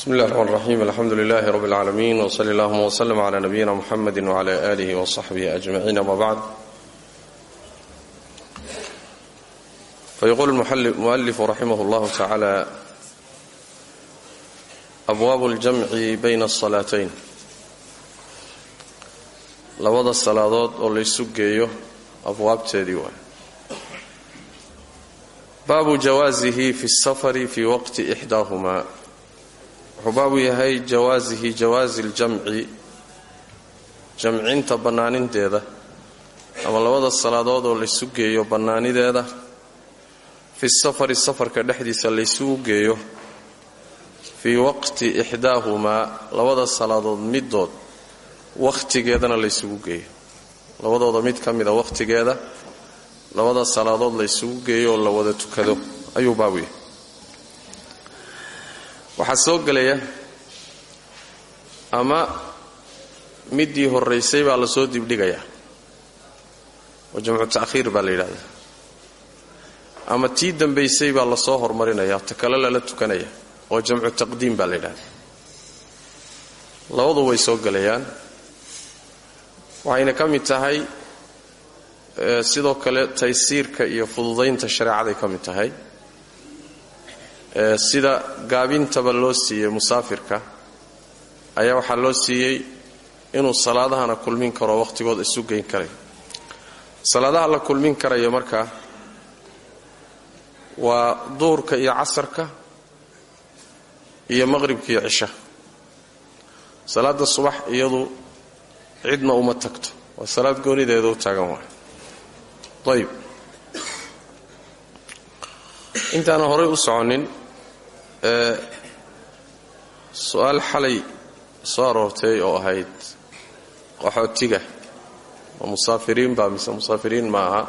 بسم الله الرحمن الرحيم الحمد لله رب العالمين وصلى اللهم وسلم على نبينا محمد وعلى آله وصحبه أجمعين أما بعد فيقول المؤلف رحمه الله تعالى أبواب الجمع بين الصلاتين labada salaadood oo laysu geeyo abwaabteedii waay baabu jawaasihi fi الsafari fi waqti إxdaaهuma wuxuu baabu yahay jawaasihi jawaasi ljamci jamcinta bannaaninteeda ama labada salaadood oo laysu geeyo bannaanideeda fi safari safarka dhexdiisa laysugu geeyo fii waqti ixdaahumaa labada salaadood middood wakhtigeedana laysugu geeyo. Labadooda mid ka mida wakhtigeeda labada salaadood laysugu geeyo oo la wada tukado ayuu baabu yahay waxaa soo gelaya ama middii horraysay baa la soo dibdhigayaa oo jamcu ta'khiir baa la yidhahdaa ama tii dambaysay baa la soo hormarinaya ta kale lala tukanaya oo jamcu taqdiim baa la yidhahdaa labadu way soo gelayaan. Waxayna ka mid tahay sidoo kale taysiirka iyo fududaynta shareecaday ka mid tahay sida gaabintaba loo siiyey musaafirka ayaa waxaa loo siiyey inuu salaadahana kulmin karo wakhtigooda isu geyn karayo salaadaha la kulmin karayo markaa waa duhurka iyo casarka iyo maqhribka iyo cisha. Salaada subax iyadu cidna uma tagto waa salaad goonideeda u taagan waay ayib intaana horay u soconin su'aal xalay soo aroortay oo ahayd qaxootiga ma musaafiriin baa mise musaafiriin ma aha.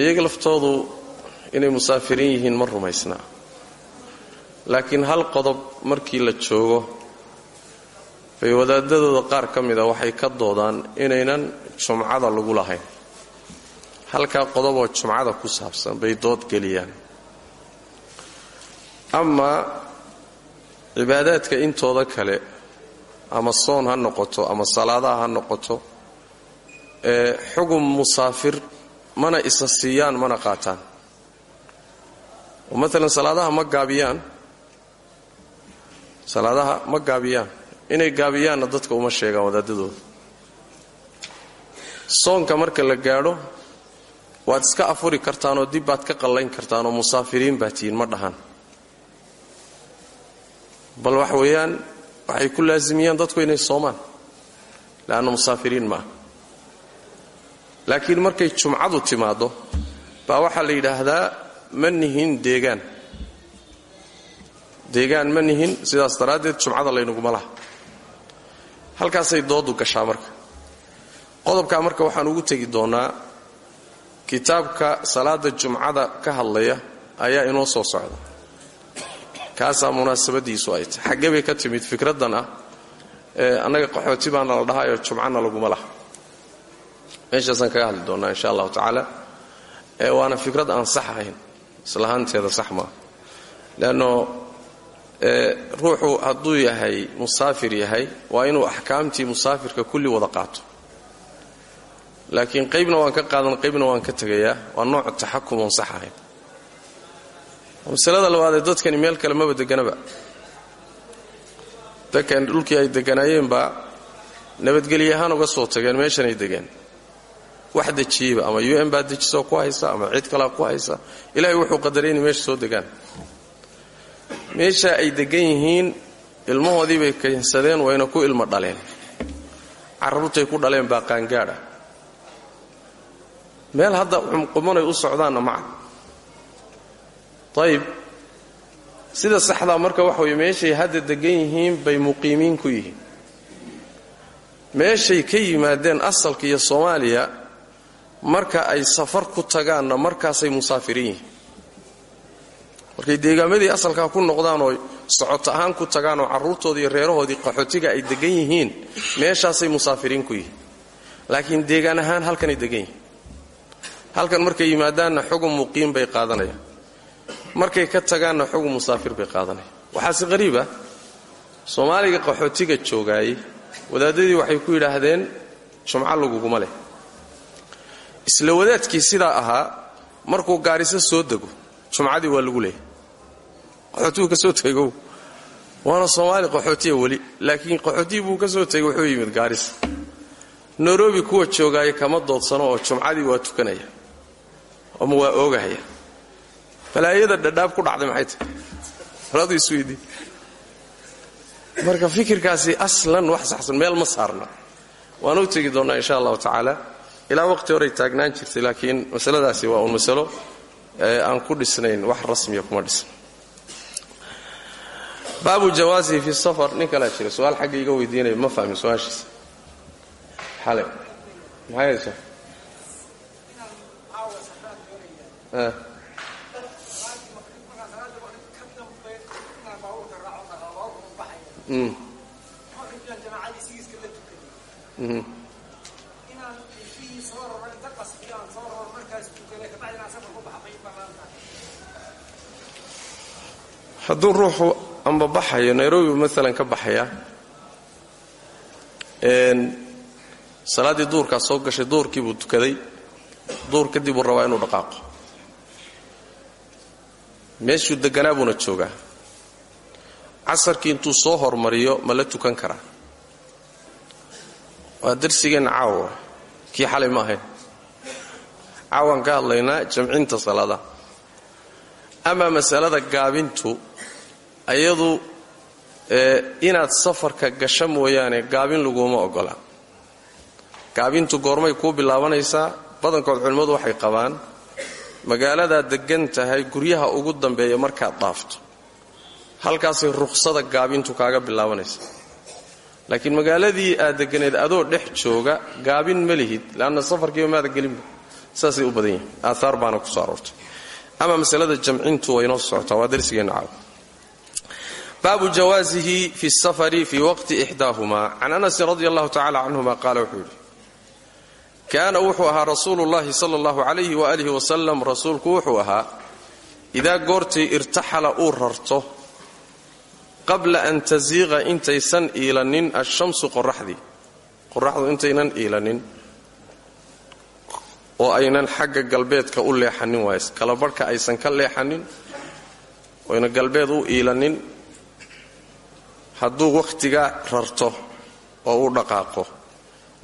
Iyaga laftoodu inay musaafiriin yihiin ma rumaysnaa. Laakiin hal qodob markii la joogo bay wadaadadooda qaar ka mida waxay ka doodaan inaynan jumcada lagu lahayn halkaa qodoboo jumcada ku saabsan bay dood geliyaan. Amaa cibaadaadka intooda kale ama soon ha noqoto ama salaadaha ha noqoto ee xugum musaafir mana isa siiyaan mana qaataan. Oo maalan salaadaha ma gaabiyaan. Salaadaha ma gaabiyaan. Inay gaabiyaanna dadka uma sheegaan wadaadadooda. Soonka marka la gaadho waad iska afuri kartaanoo dib baad ka qallayn kartaanoo musaafiriin baa tihiin ma dhahan. Bal wax weeyaan waxay ku laasimiyaan dadku inay soomaan. Leanna musaafiriin maaha laakiin markay jumcadu timaaddo baa waxaa la yidhaahdaa ma nihin deegaan. Deegaan ma nihin sidaas daraaddeed jumcada laynaguma laha. Halkaasay doodu gashaa marka. Qodobkaa marka waxaan ugu tegi doonnaa kitaabka salaada jumcada ka hadlaya ayaa inoo soo socda. Kaasaa munaasabadiisu ay tahay. Xaggee bay ka timid fikraddan ah ee annaga qaxooti baana la dhahaayoo jumcana laguma laha. Meeshaasaan kaga hadli doonnaa insha allahu tacaala. Ee waana fikrad aan sax ahayn. Islahaanteeda sax maaha leanno ruuxu hadduu yahay musaafir yahay waa inuu axkaamtii musaafirka kulli wada qaato laakiin qaybna waan ka qaadan qaybna waan ka tegayaa. Waa nooc taxakum oon sax ahayn. Masalada labaadee dadkani meel kale maba deganaba. Dadkan dhulkii ay deganaayeen baa nabadgelye ahaan uga soo tageen meeshanay degeen. Wax dejiyeyba ama u n baa ku haysa ama cid kalaa ku haysa. Ilaahay wuxuu qadaray inay meesha soo degaan. Meesha ay degan yihiin ilmahoodii bay keensadeen wayna ku ilmo dhaleen. Carruurtay ku dhaleen baa qaangaadha meel hadda qumqumanay u socdaanna maca. Ayib sida saxdaa marka waxa weye meeshay hadda degan yihiin bay muqiimiin ku yihiin. Meeshay ka yimaadeen asalka iyo soomaaliya marka ay safar ku tagaanna markaasay musaafiriin yihiin. Markay deegaamadii asalkaa ku noqdaan oo socoto ahaan ku tagaan oo carruurtoodii iyo reerahoodii qaxootiga ay degan yihiin meeshaasay musaafiriin ku yihiin. Laakiin deegaan ahaan halkanay degan yihiin halkan markay yimaadaanna xugun muqiim bay qaadanayaan markay ka tagaanna xugun musaafir bay qaadanayaan waxaase qariib ah soomaaliga qaxootiga joogaayey wadaadadii waxay ku yidhaahdeen jumco laguguma leh. Isla wadaadkii sidaa ahaa markuu gaariso soo dego jumcadii waa lagu leeyahy qaxootigu ka soo waana soomaali qaxootiya weli laakiin qaxootiyi buu ka wuxuu yimid gaaris nairobi kuwa joogaaya kama doodsano oo jumcadii waa tukanaya ama waa oogahaya. Balaayada dhadhaab ku dhacday maxay tahay? Radu isweydii marka fikirkaasi aslan wax saxsan meel ma saarna waan u tegi doonnaa insha allahu tacaala. Ilaa waqti horay taagnaan jirtay laakiin masaladaasi waa uun masalo aan ku dhisnayn wax rasmiya kuma dhisna baabu jawaasihi fi safar nin kalaa jira. Su'aal ma fahmin su'aashiisa. Maxay haysaa hadduu ruuxu amba baxayo nairobi maalan ka baxaya. Salaaddii duurkaa soo gashay duurkii buu tukaday. Duur kadib buu rabaa inuu dhaqaaqo meeshuu deganaa buuna joogaa. Casarkii intuu soo hormariyo ma la tukan karaa. Waa darsigeenna caawa. Kii xalay ma ahayn. Caawaan ka hadlaynaa jamcinta salaadaha amaa masalada gaabintu ayadu inaad safarka gasho mooyaane gaabin laguma ogola. Gaabintu goormay kuu bilaabanaysaa badankood culimmadu waxay qabaan magaaladaad deggan tahay guryaha ugu dambeeya markaad dhaafto. Halkaasay rukhsada gaabintu kaaga bilaabanaysa. Laakiin magaaladii aad deganeed adoo dhex jooga gaabin ma lihid leanna safarkiiba maada gelinba saasay u badan yihiin aaaar baana ku soo ama masalada jamcintu waa inoo socotaa waa darsigeenna caaw baabu jawaasihi fi safari fii waqti ixdaahumaa. Can anasin radi allahu tacala canhuma qaala wuxuu kaana wuxuu ahaa rasuulu llahi sala allahu calayhi waalihi wasalam rasuulku wuxuu ahaa idaa goortii irtaxala uu rarto qabla an tasiiqa intaysan iilanin ashamsu qoraxdii qoraxdu intaynan iilanin oo aynan xagga galbeedka u leexanin waay kalabarhka aysan ka leexanin oyna galbeed u iilanin hadduu wakhtiga rarto oo u dhaqaaqo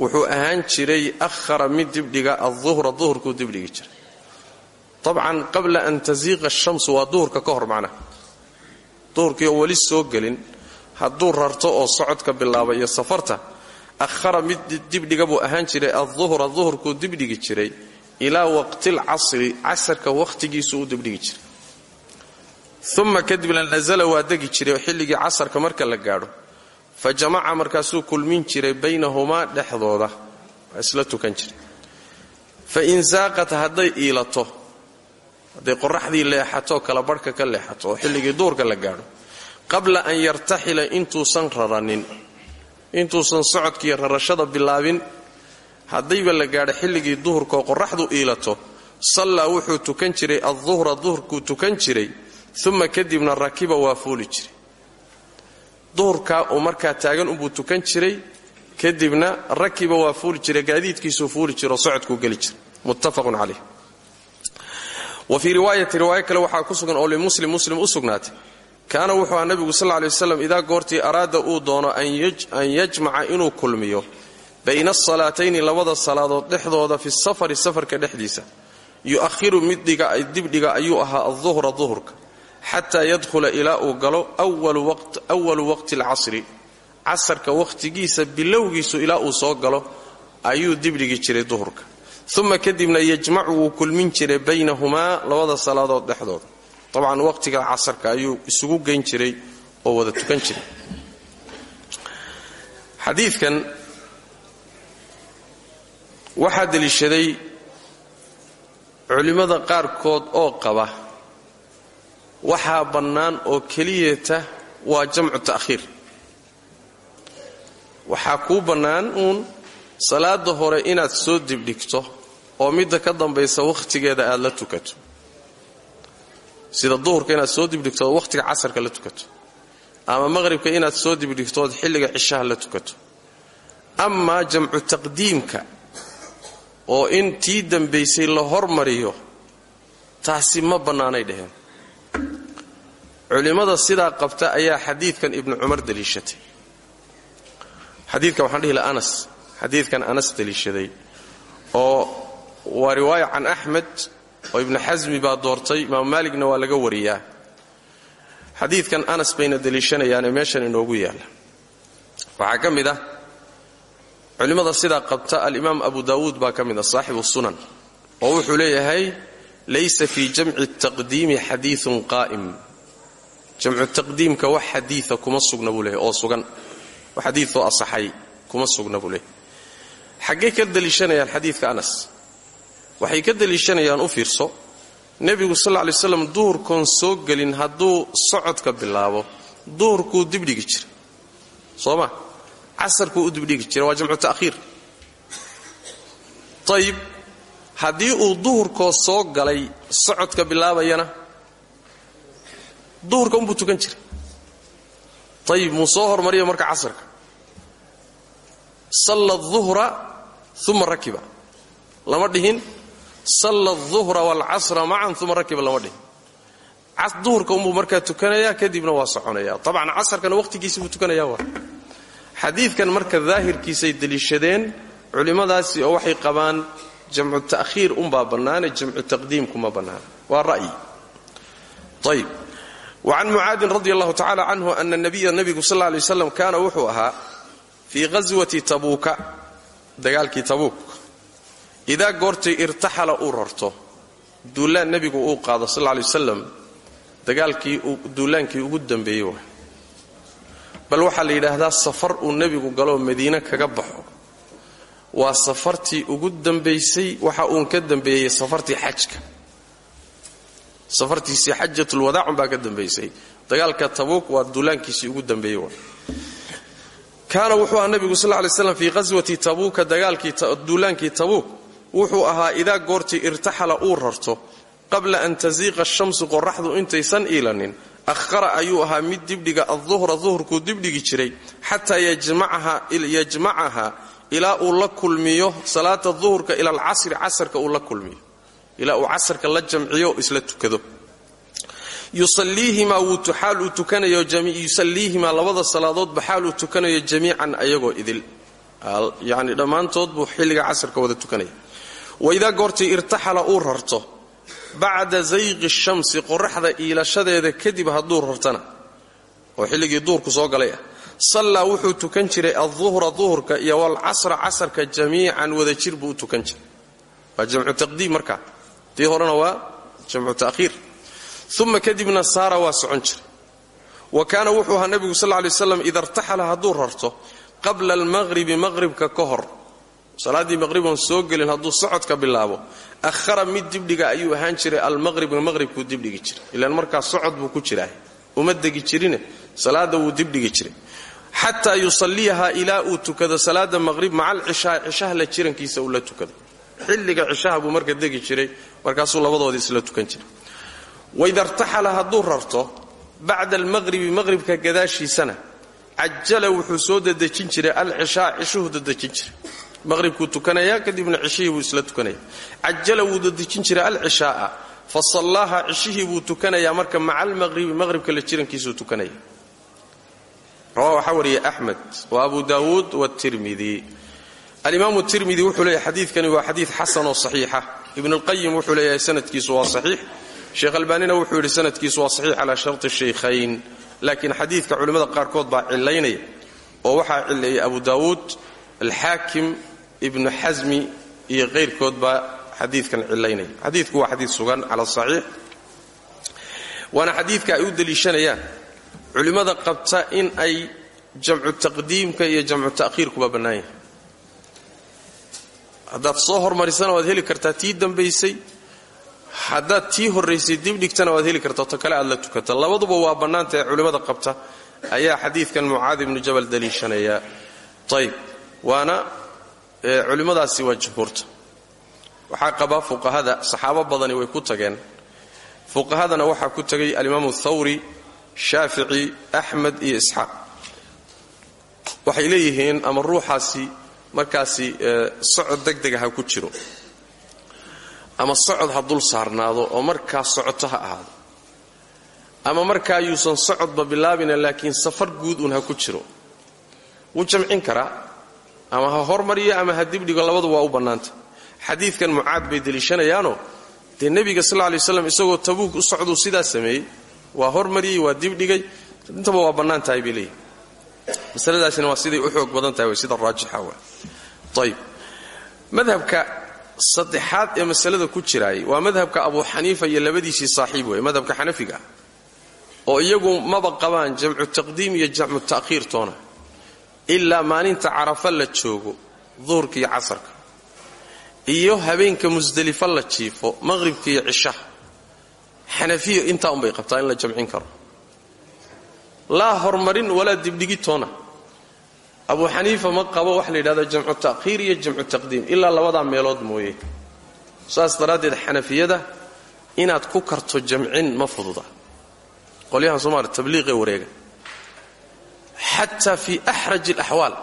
wuxuu ahaan jiray ahara mid dibdhiga aduhra duhurkuu dibdhigi jiray. Dabcan qabla an tasiiqa ashamsu waa duhurka ka hor macnaha. Duhurkii oo weli soo gelin hadduu rarto oo socodka bilaaba iyo safarta ahara mid dibdhiga buu ahaan jiray aduhra duhurkuu dibdhigi jiray ilaa waqtilcasri casarka wakhtigiisuu u dibdhigi jiray. Uma kadibna nasala waa degi jiray oo xilligii casarka marka la gaadho fa jamaca markaasuu kulmin jiray baynahumaa dhexdooda. Waa isla tukan jiray. Fa in saaqat hadday iilato hadday qoraxdii leexato kala barhka ka leexato oo xilligii duurka la gaadho qabla an yartaxila intuusan raranin intuusan socodkiiyo rarashada bilaabin haddayba la gaadho xilligii duhurkaoo qoraxdu iilato sallaa wuxuu tukan jiray adduhra duhurkuu tukan jiray uma kadibna rakiba waa fuuli jiray duhurkaa uu markaa taagan unbuu tukan jiray kadibna rakiba waa fuuli jiray gaadiidkiisuu fuuli jiraoo socodkuu geli jiray muttafaqun caleyh wa fii riwaayati riwaayo kale waxaa ku sugan oo limuslim muslim u sugnaatay. Kaana wuxuu aha nabigu sal ley waslam idaa goortii araada uu doono an yajmaca inuu kulmiyo bayna asalaatayni labada salaadood dhexdooda fi safari safarka dhexdiisa yu'ahiru mid dibdhiga ayuu ahaa aduhra duhurka xataa yadkhula ilaa uu galo walu waqti alcasri. Casarka wakhtigiisa bilowgiisu ilaa uu soo galo ayuu dibdhigi jiray duhurka. Uma kadibna yajmacu wuu kulmin jiray baynahumaa labada salaadood dhexdooda dabcan waqtiga casarka ayuu isugu geyn jiray oo wada tukan jiray. Xadiidkan waxaa deliishaday culimmada qaarkood oo qaba waxaa bannaan oo keliyata waa jamcu ta'khiir. Waxaa kuu bannaan uun salaada hore inaad soo dibdhigto oo midda ka dambaysa wakhtigeeda aad la tukato. Sida duhurka inaad soo dibdhigto oo wakhtiga casarka la tukato. Ama maqhribka inaad soo dibdhigto ood xilliga cishaha la tukato. Amaa jamcu taqdiimka oo in tii dambaysay la hormariyo taasi ma bannaanay dheheen culimmada sidaa qabta ayaa xadiidkan ibnu cumar deliishatay. Xadiidkan waxaan dhihi laha anas. Xadiidkan anas deliishaday oo waa riwaaya can axmed oo ibnu xasmi baa doortay imaamu maaligna waa laga wariyaa. Xadiidkan anas bayna deliishanayaane meeshan inoogu yaalla. Waxaa ka mid ah sidaa qabta alimaam abu daawuud baa ka mid ah sunan oo wuxuu leeyahay laysa fii jamci taqdiimi xadiiun qaa'im jamcu taqdiimka wax xadiia kuma sugna buu leeyahy oo sugan. Wax xadiioo asaxay kuma sugna buu leeyahy xaggay ka deliishanayaan xadiidka anas? Waxay ka deliishanayaan u fiirso nebigu sal lla lay slam duhurkoon soo gelin hadduu socodka bilaabo duhurkuu dibdhigi jira soo ma? Casarkuu u dibdhigi jira waa jamcu ta'khiir. Ayib haddii uu duhurkoo soo galay socodka bilaabayana duhurka unbuu tukan jira ayib muu soo hormariya marka casarka. Salla duhra uma rakiba. Lama dhihin. Salla duhra waalcasra macan uma rakiba lama dhihin. Duhurka unbuu markaa tukanayaa kadibna waa soconaya tabcan casarkana wakhtigiisi buu tukanaya waa. Xadiidkan marka daahirkiisay deliishadeen culimmadaasi oo waxay qabaan jamcu ta'khiir unbaa bannaane jamcu taqdiimkuma bannaana waa ra'yi. Ayb wacan mucaadin radi allahu tacala canhu ana nabiya nebigu sal lay waslam kaana wuxuu ahaa fii ghaswati tabuuka dagaalkii tabuuk. Idaa goortay irtaxala uu rarto duulaan nebigu uu qaado sal lay wasalam dagaalkii duulaankii ugu dambeeyey wa bal waxaa la yidhaahdaa safar uu nebigu galoo madiine kaga baxo. Waa safartii ugu dambaysay waxa uun ka dambeeyey safartii xajka safartiisii xajatulwadaacun baa ka dambaysay dagaalka tabuuk waa duulaankiisii ugu dambeeyey kaana wuxuu ahaa nebigu sal lay slam fii qaswati tabuuka duulaankii tabuuk. Wuxuu ahaa idaa goortii irtaxala uu rarto qabla an tasiiqa shamsu qoraxdu intaysan iilanin. Ahara ayuu ahaa mid dibdhiga aduhra duhurkuu dibdhigi jiray xataa yajmacaha ilaa uu la kulmiyo salaata duhurka ila alcasri casarka uu la ilaa uu casarka la jamciyo isla tukado. Yusaliihimaa labada salaadoodba xaal uu tukanayo jamiican ayagoo idil. Yani dhammaantood buu xilliga casarka wada tukanaya. Waidaa goortii irtaxala uu rarto bacda zayqi shamsi qoraxda iilashadeeda kadib hadduu rartana oo xilligii duhurku soo galay ah wuxuu tukan jiray alduhra duhurka iyo walcasra casarka jamiican wadajir buu u tukan jiray. Waa jamcu taqdiim markaa tii horena waa jamcu ta'khiir. Uma kadibna saara waa socon jiray wa kaana wuxuu ahaa nebigu sal lay slam ida irtaxala hadduu rarto qabla almaqhribi maqhribka ka hor. Salaaddii maqhriboon soo gelin hadduu socodka bilaabo ahara mid dibdhiga ayuu ahaan jiray almaqhribka maqhribkuu dibdhigi jiray. Ilaan markaa socod buu ku jiraa uma degi jirine salaada wuu jiray. Xataa yusaliyaha ilaa uu tukado salaada maqhrib maca alcishaa cishaha la jirankiisa uu la tukado xilliga cishaha buu marka degi jiray markaasuu labadoodii isla tukan jiray. Waida irtaxala hadduu rarto bacda almaqhribi maqhribka gadaashiisana cajala wuxuu soo dadejin jiray alcishaa cishuhu dadejin jiray. Maqhribkuu tukanayaa kadibna cishihii buu isla tukanaya. Cajala wuu dadejin jiray alcishaaa fa sallaaha cishihii buu tukanayaa marka maca almaqhribi maqhribka la jirankiisuu tukanaya. Rawaa waxaa wariyay axmed wa abu daawuud watirmidi alimaamu tirmidi wuxuu leeyahay xadiidkani waa xadiid xasan oo saxiixa. Ibn اlqayim wuxuu leeyahay sanadkiisu waa saxiix. Sheekh albaanina wuxuu yidhi sanadkiisu waa saxiix calaa sharti shaykhayn. Laakiin xadiidka culimmada qaarkood baa cilaynaya oo waxaa cileeyay abu daawuud alxaakim ibnu xasmi iyo kayrkood baa xadiidkan cilaynaya xadiidku waa xadiid sugan cala saxiix. Waana xadiidka ay u deliishanayaan culimmada qabta in ay jamcu taqdiimka iyo jamcu ta'khiirkuba bannaan yahay haddaad soo hormarisana waad heli kartaa tii dambaysay haddaad tii horraysay dibdhigtana waad heli kartaa to kale aad la tukata labaduba waa bannaanta ee culimmada qabta. Ayaa xadiidkan mucaad ibnu jabal daliishanaya ayb waana culimmadaasi waa jumhuurta waxaa qabaa fuqahada saxaabo badani way ku tageen. Fuqahadana waxaa ku tegay alimaamu thawri shaafici axmed iyo isxaaq. Waxay leeyihiin ama ruuxaasi markaasi socod degdega ha ku jiro. Ama socod ha dul saarnaado oo markaa socoto ha ahaado. Ama markaa yuusan socodba bilaabina laakiin safar guud uun ha ku jiro. Wuu jamcin karaa. Ama ha hormariyo ama ha dibdhigo labadu waa u bannaanta. Xadiidkan mucaad bay deliishanayaanoo dee nebiga sal lay waslam isagoo tabuuk u socduu sidaa sameeyey waa hormariyey waa dibdhigay intaba waa bannaan tahay bay leeyihiin masaladaasina waa siday u xoog badan tahay sida raajixa wa ayb madhabka saddexaad ee masalada ku jiraayay waa madhabka abu xaniifa iyo labadiisii saaxiib wey madhabka xanafiga oo iyagu maba qabaan jamcu taqdiim iyo jamcu ta'khiir toona ilaa maalinta carafa la joogo duhurka iyo casarka iyo habeenka musdelifo la jiifo maqhribka iyo cishaha. Xanafiya intaa unbay qabtaa in la jamcin karo laa hormarin walaa dibdhigi toona. Abu xaniifa ma qabo waxa la yidhahdo jamcu ta'khiir iyo jamcu taqdiim ilaa labadaa meelood mooye. Saas daraaddeed xanafiyada inaad ku karto jamcin ma fududa. Qolyahan somaali tabliiqee wareega. Xataa fii axraj alaxwaal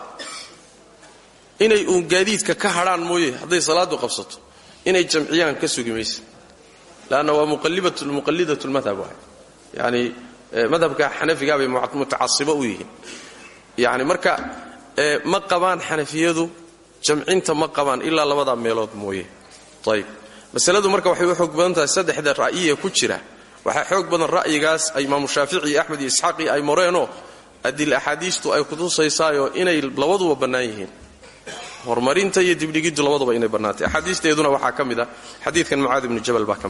inay uun gaadiidka ka hadhaan mooye hadday salaadu qabsato inay jamciyaan ka sugi maysa leanna waa muqallidat lmadhab yani madhabka xanafiga bay mutacasibo u yihiin. Yani marka ma qabaan xanafiyadu jamcinta ma qabaan ilaa labadaa meelood mooye. Ayb masaladu marka waxay u xoog badan tahay saddexda ra'yiee ku jira. Waxaa xoog badan ra'yigaas imaamu shaafici iyo axmed iyo isxaaqi ay moreenoo adil axaadiistu ay kutusaysaayo inay labaduba bannaan yihiin. Iyo dibdhigiddu labaduba inay bannaantay. Axaadiisteeduna waxaa ka mid a xadiidkan mucaad ibnu jabal baa ka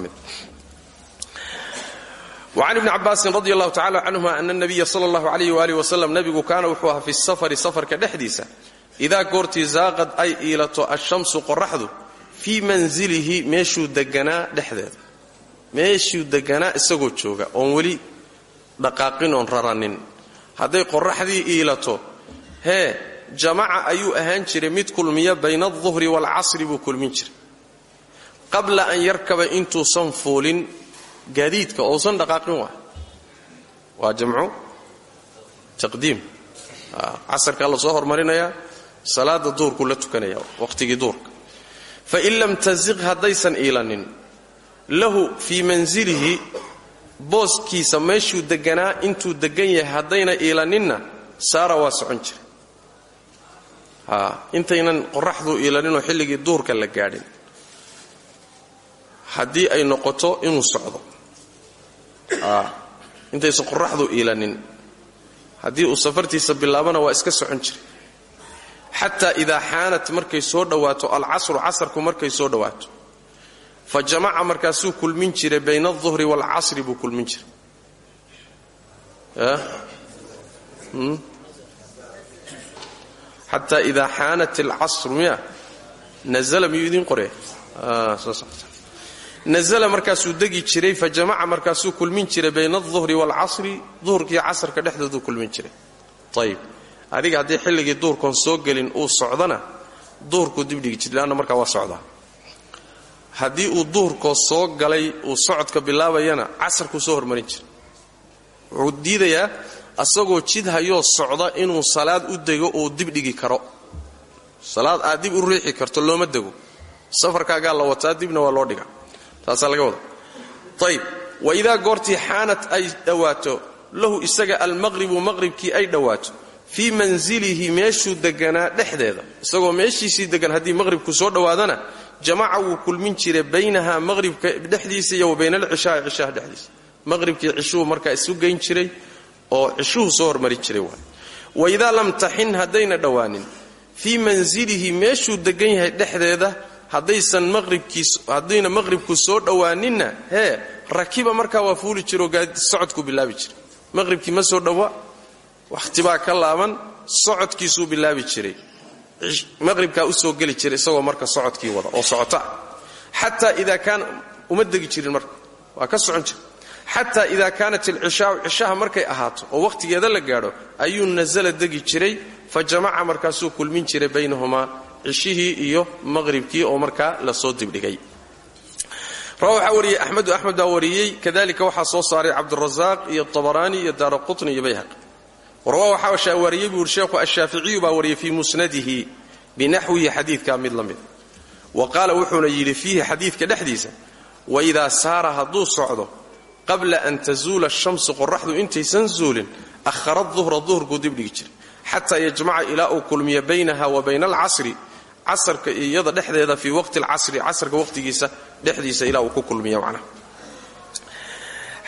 وcan ibni cabaasin radi allahu tacala canhuma ana nabiya sala allahu alayh waalih wasalam nabigu kaana wuxuu ahaa fi safari safarka dhexdiisa. Idaa goortii zaaqad ay iilato ashamsu qoraxdu fii manzilihi meeshuu deganaa dhexdeeda. Meeshuu deganaa isagoo jooga oon weli dhaqaaqin oon raranin. Hadday qoraxdii iilato hee jamaca ayuu ahaan jiray mid kulmiya bayna alduhri waalcasri buu kulmin jiray. Qabla an yarkaba intuusan fuulin gaadiidka ousan dhaqaaqin waa. Waa jamcu taqdiim. Casarkaa la soo hormarinayaa salaada duhurkuu la tukanaya waqhtigii duhurka fain lam taziq haddaysan iilanin lahu fii manzilihi booskiisa meeshuu deganaa intuu degan yahay haddayna iilaninna saara waa socon jira intaynan qoraxduu iilaninoo xilligii duhurka la gaadhin. Haddii ay noqoto inuu socdo intaysan qoraxdu iilanin haddii uu safartiisa bilaabana waa iska socon jiray. Xataa idaa xaanat markay soo dhowaato alcasru casarku markay soo dhowaato fa jamaca markaasuu kulmin jiray bayna alduhri waalcasri buu kulmin jiray. Xataa idaa xaanat alcasru miya? Nazla miyuu idiin qoraya nazla markaasuu degi jiray fa jamaca markaasuu kulmin jiray bayna alduhri waalcasri duhurkiiyo casarka dhexdooduu kulmin jiray. Ayib adiga haddii xilligii duhurkoon soo gelin uu socdana duhurkuu dibdhigi jiray leanna markaa waa socdaa. Haddii uu duhurkoo soo galay uu socodka bilaabayana casarkuu soo hormarin jiray. Wuxuu diidayaa asagoo jid hayoo socda inuu salaad u dego uu dibdhigi karo. Salaad aad dib u riixi karto looma dego. Safarkaagaa la wataa dibna waa loo dhiga taasaa laga wada ayb wa idaa goortii xaanat ay dhowaato lahu isaga almaqribu maqribkii ay dhowaato fii manzilihi meeshuu deganaa dhexdeeda. Isagoo meeshiisii degan haddii maqribku soo dhowaadana jamaca wuu kulmin jiray baynaha maqribka dhexdiisa iyo wa bayna alcishaai cishaha dhexdiisa. Maqribkii cishuhu markaa isu geyn jiray oo cishuhu soo hormarin jiray waay. Wa idaa lam taxin haddayna dhowaanin fii manzilihi meeshuu degan yahay dhexdeeda haddaysan maqribkiihaddayna maqribku soo dhowaaninna hee rakiba markaa waa fuuli jiroo socodkuu bilaabi jiray maqribkii ma soo dhowa wakhtibaa ka laaban socodkiisuu bilaabi jiray. Maqhribkaa u soo geli jiray isagoo marka socodkii wada oo socota. Xataa idaa kaana uma degi marka waa ka socon jira xataa idaa kaanat alcishaau cishaha markay ahaato oo wakhtigeeda la gaadho ayuu nasala degi jiray fa jamaca markaasuu kulmin jiray baynahumaa cishihii iyo maqhribkii oo markaa la soo dibdhigay. Waxaa wariyey axmedu axmed baa kadalika waxaa soo saaray cabdurasaaq iyo tabaraani iyo daara qutni iyo bayhaqi. Warwa waxaa wariyey buu yidhi sheekhu ashaaficiyu baa wariyey fii musnadihi binaxwihi xadiidkaa mid la mid. Wa qaala wuxuuna yidhi fiihi xadiidka dhexdiisa waidaa saara hadduu socdo qabla an tazuula ashamsu qoraxdu intaysan zuulin ahara duhra duhurkuu dibdhigi jiray xataa yajmaca ilaa uu kulmiya baynaha wa bayna alcasri casarka iyada dhexdeeda fii waqti alcasri casarka waqtigiisa dhexdiisa ilaa uu ku kulmiya macnaha.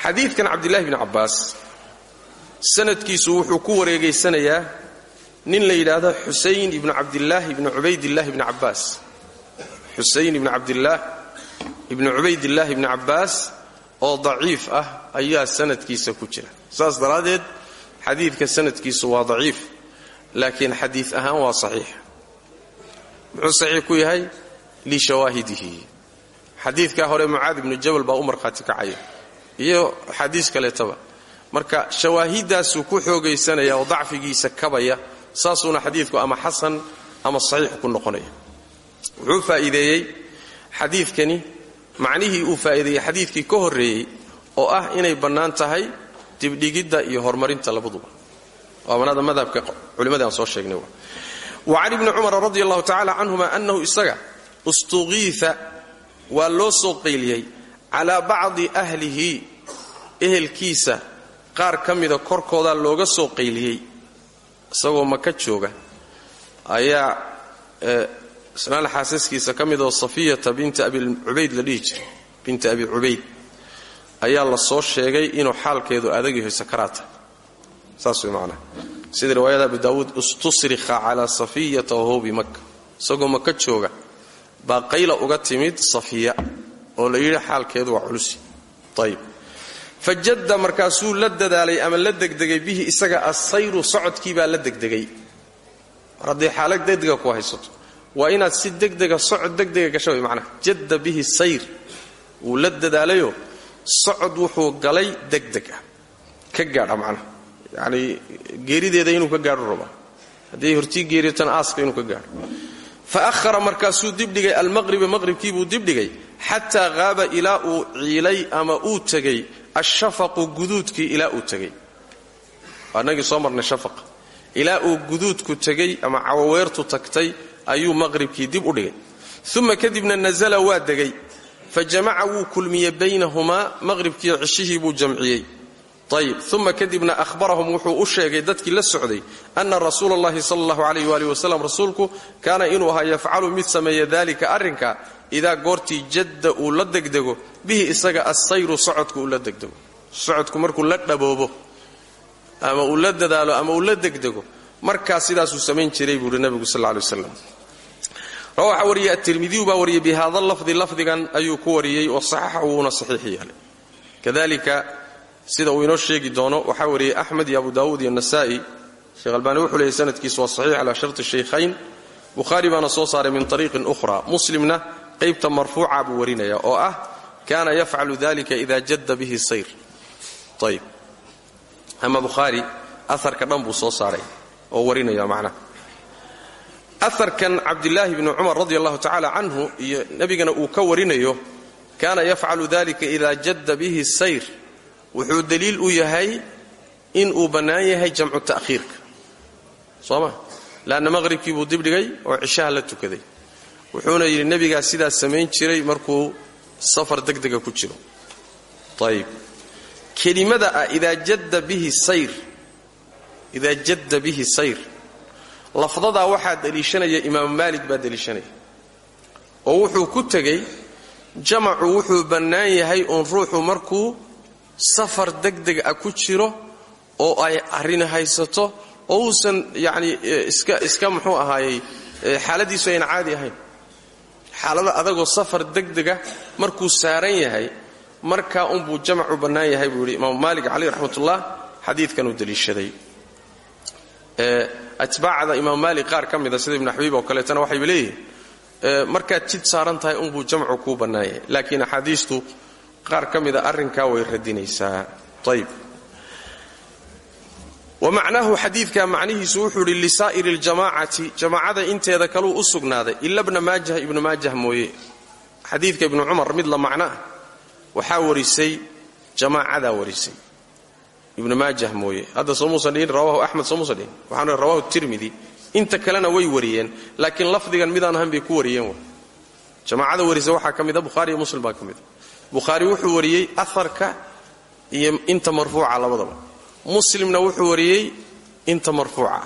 Xadiidkan cabdillahi bni cabbaas sanadkiisu wuxuu ku wareegaysanayaa nin la yidhaahdo xusayn ibnu cabdillaahi ibni cubaydillaahi ibni cabbaas. Xusayn ibni cabdillaah ibni cubaydillaahi ibni cabbaas oo daciif ah ayaa sanadkiisa ku jira. Saas daraaddeed xadiidka sanadkiisu waa daciif laakiin xadiid ahaan waa saxiix muxuu saxiix ku yahay lishawaahidihi xadiidkaa hore mucaad ibnu jabal baa u markhaati kacaya iyo axaadiis kaleetaba. Marka shawaahiddaasuu ku xoogaysanaya oo dacfigiisa kabaya saasuuna xadiidku ama xasan ama saxiix ku noqonaya. Wuxuu faa'iideeyey xadiidkani macnihii uu faa'iideeyey xadiidkii ka horreeyey oo ah inay bannaan tahay dibdhigidda iyo horumarinta labaduba. Waa manada madhabka culimmadii aan soo sheegnay wa can ibni cumar radi allahu tacala canhuma annahu isaga ustuqiifa waa loo soo qayliyey calaa bacdi ahlihi ehelkiisa qaar ka mida korkoodaa looga soo qayliyey isagoo maka jooga ayaa islaan xaasaskiisa ka midoo safiyata binta abi cubayd la dhihi jiray binta abi cubayd ayaa la soo sheegay inuu xaalkeedu adag yahay sakaraata saas way macnaha sida riwaayada abu daawuud istusrikha calaa safiyata wahuwa bimaka isagoo maka jooga baa qayla uga timid safiya oo la yidhi xaalkeedu waa culusi ayib fajadda markaasuu la dadaalay ama la degdegay bihi isaga assayru socodkii baa la degdegay. Mar hadday xaalad degdega ku haysato waa inaad si degdega socod degdega gasha way jadda bihi sayr. Wuu la dadaalayoo socod wuxuu galay degdeg ah. Ka gaadha macnaha yacanii geerideeda inuu ka gaadho rabaa hadday hortii geeritana aaska inuu ka gaadho. Fa ahara markaasuu dibdhigay almaqriba maqribkiibuu dibdhigay xataa qaaba ilaa uu ciilay ama uu tegay ashafaqu guduudkii ilaa uu tegay. Annagii soo marnay shafaqa ilaa uu guduudku tegay ama cawaweertu tagtay ayuu maqribkii dib u dhigay. Uma kadibna nasala waa degay. Fa jamaca wuu kulmiyey baynahumaa maqribkiiyo cishihii buu jamciyey ayib uma kadibna ahbarahum wuxuu u sheegay dadkii la socday ana rasuula allahi sala allahu alayh waali wasalam rasuulku kaana inuu ahaa yafcalu mid sameeya dalika arrinka idaa goortii jadda uu la degdego bihi isaga assayru socodku uu la degdego. Socodku markuu la dhaboobo ama uu la dadaalo ama uu la degdego markaa sidaasuu samayn jiray buuhi nabigu sal lay waslam waxaa wariyey atirmidiyu baa ayuu ku wariyey oo saxaxa wuuna saxiix sida uu inoo sheegi doono waxaa wariyey axmed iyo abu daawuud iyo nasa'i sheekh albaani wuxuu leeyay sanadkiisu waa saxiix calaa sharti shaykhayn. Bukhaari baana soo saaray min ariiqin ukhra. Muslimna qaybta marfuuca buu warinaya oo ah kaana yafcalu dalika ida jadda bihi sayr. Ayb ama bukhaari aarka dhan buu soo saaray oo warinaya macnaha aarkan cabdilaahi bni cumar radi allahu tacaala canhu iyo uu ka warinayo kaana yafcalu dalika ida jadda bihi sayr wuxuu daliil u yahay in uu bannaan yahay jamcu ta'khiirka. Soo ma leanna maqhribkii buu dibdhigay oo cishaha la tukaday. Wuxuuna yidhi nebigaa sidaas samayn jiray markuu safar degdega ku jiro. Ayib kelimada ah idaa jadda bihi sayr. Idaa jadda bihi sayr. Lafdadaa waxaa deliishanaya imaamu maalik baa deliishanaya oo wuxuu ku tegey jamacu wuxuu bannaan yahay uun ruuxu markuu safar degdeg ah ku jiro oo ay arrin haysato oo uusan yacni iska iska muxuu ahaayey xaaladiisu ayna caadi ahayn. Xaalada adagoo safar degdega markuu saaran yahay markaa unbuu jamacu bannaan yahay buu yidhi imaamu maalik caleyh raxmatullah xadiidkanuu deliishaday. Atbaacda imaam maalik qaar ka sida ibnu xabiib oo kaleetana waxayba leeyihiin markaad jid saaran tahay unbuu jamcu kuu bannaan yahay laakiin axaadiistu qaar ka mida way radinaysaa. Ayb wa macnaahu xadiidka macnihiisu wuxuu idhi lisaa'iri ljamaacati jamaacada inteeda kaluu u sugnaaday. Ila bna maajah ibnu maajah mooye. Xadiidka ibnu cumar mid la macno ah. Waxaa warisay warisay. Ibnu maajah mooye. Hadda soo rawahu axmed soo muusan dhihin. Rawahu tirmidi. Inta kalena way wariyeen laakiin lafdigan midaan bay ku wariyeen w jamaacada warisa waxaa ka mida iyo muslim baa ka bukhaari wuxuu wariyey aharka iyo inta marfuuca labadaba. Muslimna wuxuu wariyey inta marfuuca.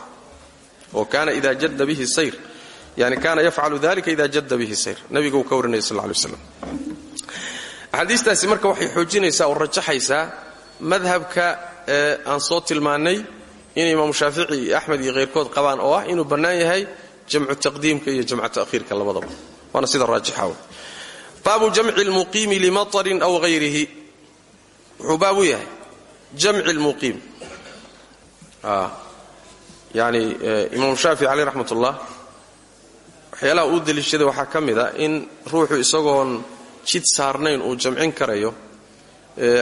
Oo kaana ida jadda bihi sayr. Yani kaana yafcalu dalika ida jadda bihi sayr. Nabiga uu ka warinaya sal lay slam axaadiistaasi marka waxay xoojinaysaa oo rajaxaysaa madhabka aan soo tilmaannay in imaamu shaafici iyo axmed iyo khayrkood qabaan oo ah inuu bannaan jamcu taqdiimka iyo jamcu ta'hiirka labadaba. Waana sida raajixa baabu jamci lmuqiimi limatarin aw hayrihi wuxuu baabu yahay jamci lmuqiim. Yani imaamu shaafici caleyh raxmat ullah waxyaalaha uu deliishaday waxaa ka mid a in ruuxu isagoon jid saarnayn uu jamcin karayo.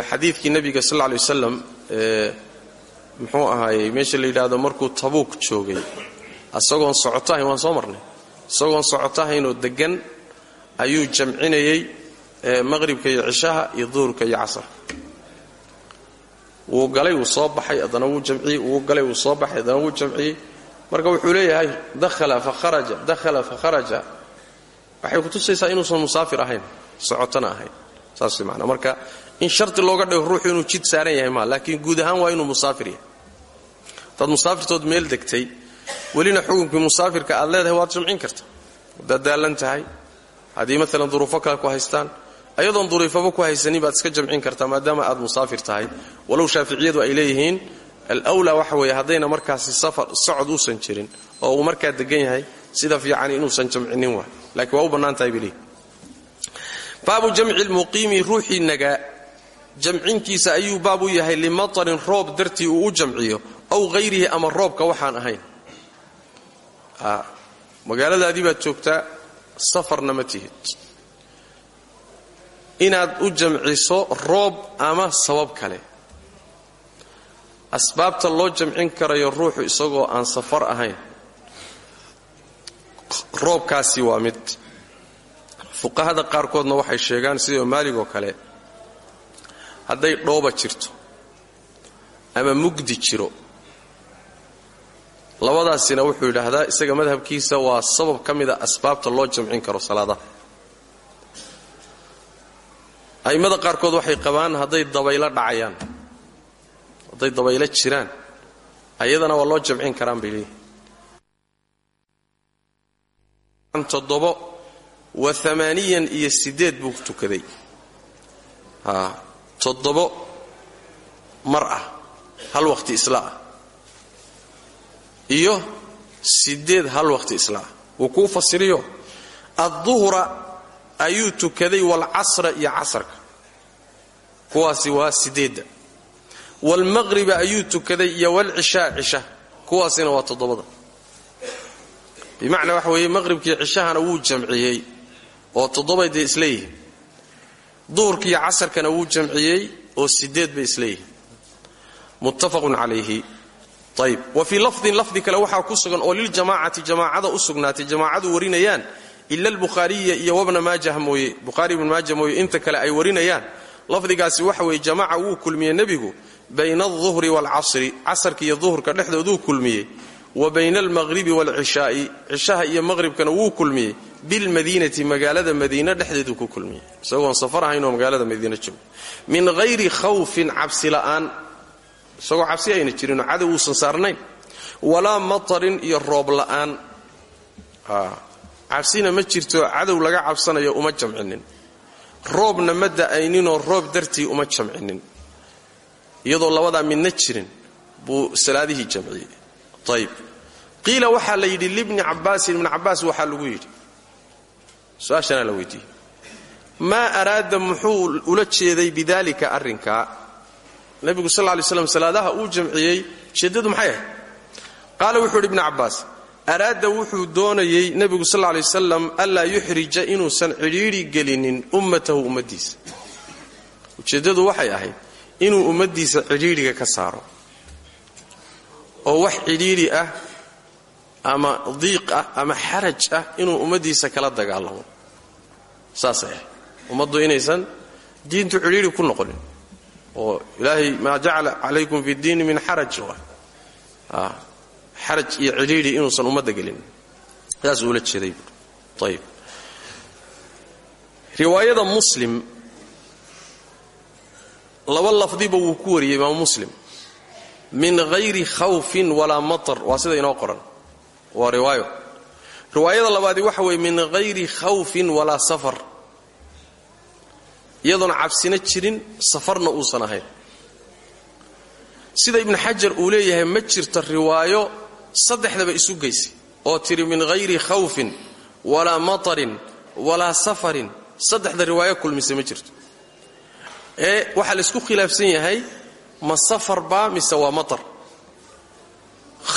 Xadiidkii nebiga sal lla alay wasalam muxuu ahaayey meesha la yidhaahdo markuu tabuuk joogay. Isagoon socoto ahayn waan soo marnay ayuu jamcinayey maqhribka iyo cishaha iyo duhurka iyo casarka wuu galay wuu soo baxay haddana wuu jamciyey wuu galay wuu soo baxay haddana wuu jamciyey. Marka wuxuu leeyahay dahala fakharaja dahala fakharaja waxay kutusaysaa inuusan musaafir ahayn socotona ahayn. Saas maanaa marka in sharti looga dhigo ruuxu inuu jid saaran yahay maa laakiin guud ahaan waa inuu musaafir yahay. Hadaad musaafirtood meel degtay welina xukunkii musaafirka aad leedahay waad jamcin karta. Tahay haddii maalan duruufo kale ku haystaan ayadoon duruufaba ku haysanin baad iska jamcin kartaa maadaama aad musaafir tahay. Walow shaaficiyadu ay leeyihiin alwlaa waxa weeye haddayna markaasi safar socod uusan jirin oo uu markaa degan yahay sida fiican inuusan jamcinin waay laakiin waa u bannaan tahay bilihi baabu jamci lmuqiimi ruuxii nagaa ayuu baab yahay limatarin roob dartii uu u jamciyo aw hayrihi ama roobka waxaan ahayn. Magaaladaadii baad joogtaa safarna ma tihid. Inaad u jamciso roob ama sabab kale. Asbaabta loo jamcin karayo ruuxu isagoo aan safar ahayn roobkaasi waa mid. Fuqahada qaarkoodna waxay sheegaan sidao maalig oo kale hadday dhooba jirto ama mugdi jiro labadaasina wuxuu yidhaahdaa isaga madhabkiisa waa sabab ka mida asbaabta loo jamcin karo salaadaha a'immada qaarkood waxay qabaan hadday dabaylo dhacayaan hadday dabaylo jiraan ayadana waa loo jamcin karaan bay leeyihiin toddobo wa amaaniyan iyo siddeed buu tukaday. Toddobo mar ah hal waqti isla ah iyo siddeed hal waqti isla ah wuu kuu fasiriyo adduhra ayuu tukaday walcasra iyo casarka. Kuwaasi waa siddeedda. Waalmaqriba ayuu tukaday iyo walcishaa cisha kuwaasina waa toddobada. Bimacnaa waxa weeye maqhribkiiyo cishahana wuu jamciyey oo toddobay dee isleeyihiin duhurkiiyo casarkana wuu jamciyey oo sideed bay isleeyihiin muttafaqun calayhi ayb wa fii lafdin lafdi kale waxaa ku sugan oo liljamaacati jamaacada u sugnaatay jamaacadu warinayaan. Ila albukhaariya iyo wabna maajah mooye bukhaari ibn maaja mooye inta kale ay warinayaan. Lafdigaasi waxa weeye jamaaca wuu kulmiyey nebigu bayna alduhri waalcasri casarka iyo duhurka dhexdooduu kulmiyey. Wa bayna almaqhribi waalcishaa'i cishaha iyo maqhribkana wuu kulmiyey. Bilmadiinati magaalada madiine dhexdeeduu ku kulmiyey. Isagoon safar ahaynoo magaalada madiine joogo min isagoo cabsi ayna jirinoo cadow uusan saarnayn. Walaa matarin iyo roob la'aan. Cabsina ma jirto cadow laga cabsanayo uma jamcinin. Roobna ma da'ayninoo roob dartii uma jamcinin. Iyadoo labadaa midna jirin buu salaadihii jamciyey. Ayb qiila waxaa la yidhi libni cabaasin ibni cabbaas waxaa lagu yidhi. Su'aashanaa la weydiiyey. Maa araada muxuu ula jeeday bidalika arrinkaa nebigu sal ly slam salaadaha uu jamciyey ujeeddadu maxay ahayd? Qaala wuxuu uhi ibnu cabbaas araada wuxuu doonayey nebigu sal lay wasalam anlaa yuxrija inuusan cidhiidhi gelinin ummatahu ummaddiisa. Ujeeddadu waxay ahayd inuu ummaddiisa cidhiidhiga ka saaro. Oo wax cidhiidhi ah ama diiq ah ama xaraj ah inuu ummaddiisa kala dagaalamo. Saasay ahayd. Ummaddu inaysan diintu cidhiidhi ku noqonin oo ilaahay maa jacala calaykum fi ddiini min xaraj. Xaraj iyo cidhiidhi inuusan ummadda gelin. Saasuu ula jeeday ayib riwaayada muslim laba lafdiba wuu ku wariyey imaamu muslim. Min hayri khawfin walaa matar. Waa inoo qoran. Waa riwaayo. Riwaayada labaadi waxa weeye min hayri khawfin walaa safar iyadoona cabsina jirin safarna uusan ahayn. Sida ibnu xajar uu leeyahay ma jirto riwaayo saddexdaba isu geysay oo tiri min hayri khawfin walaa matarin walaa safarin. Saddexda riwaayo kulmise ma jirto. Ee waxaa laysku khilaafsan yahay ma safar baa mise waa matar?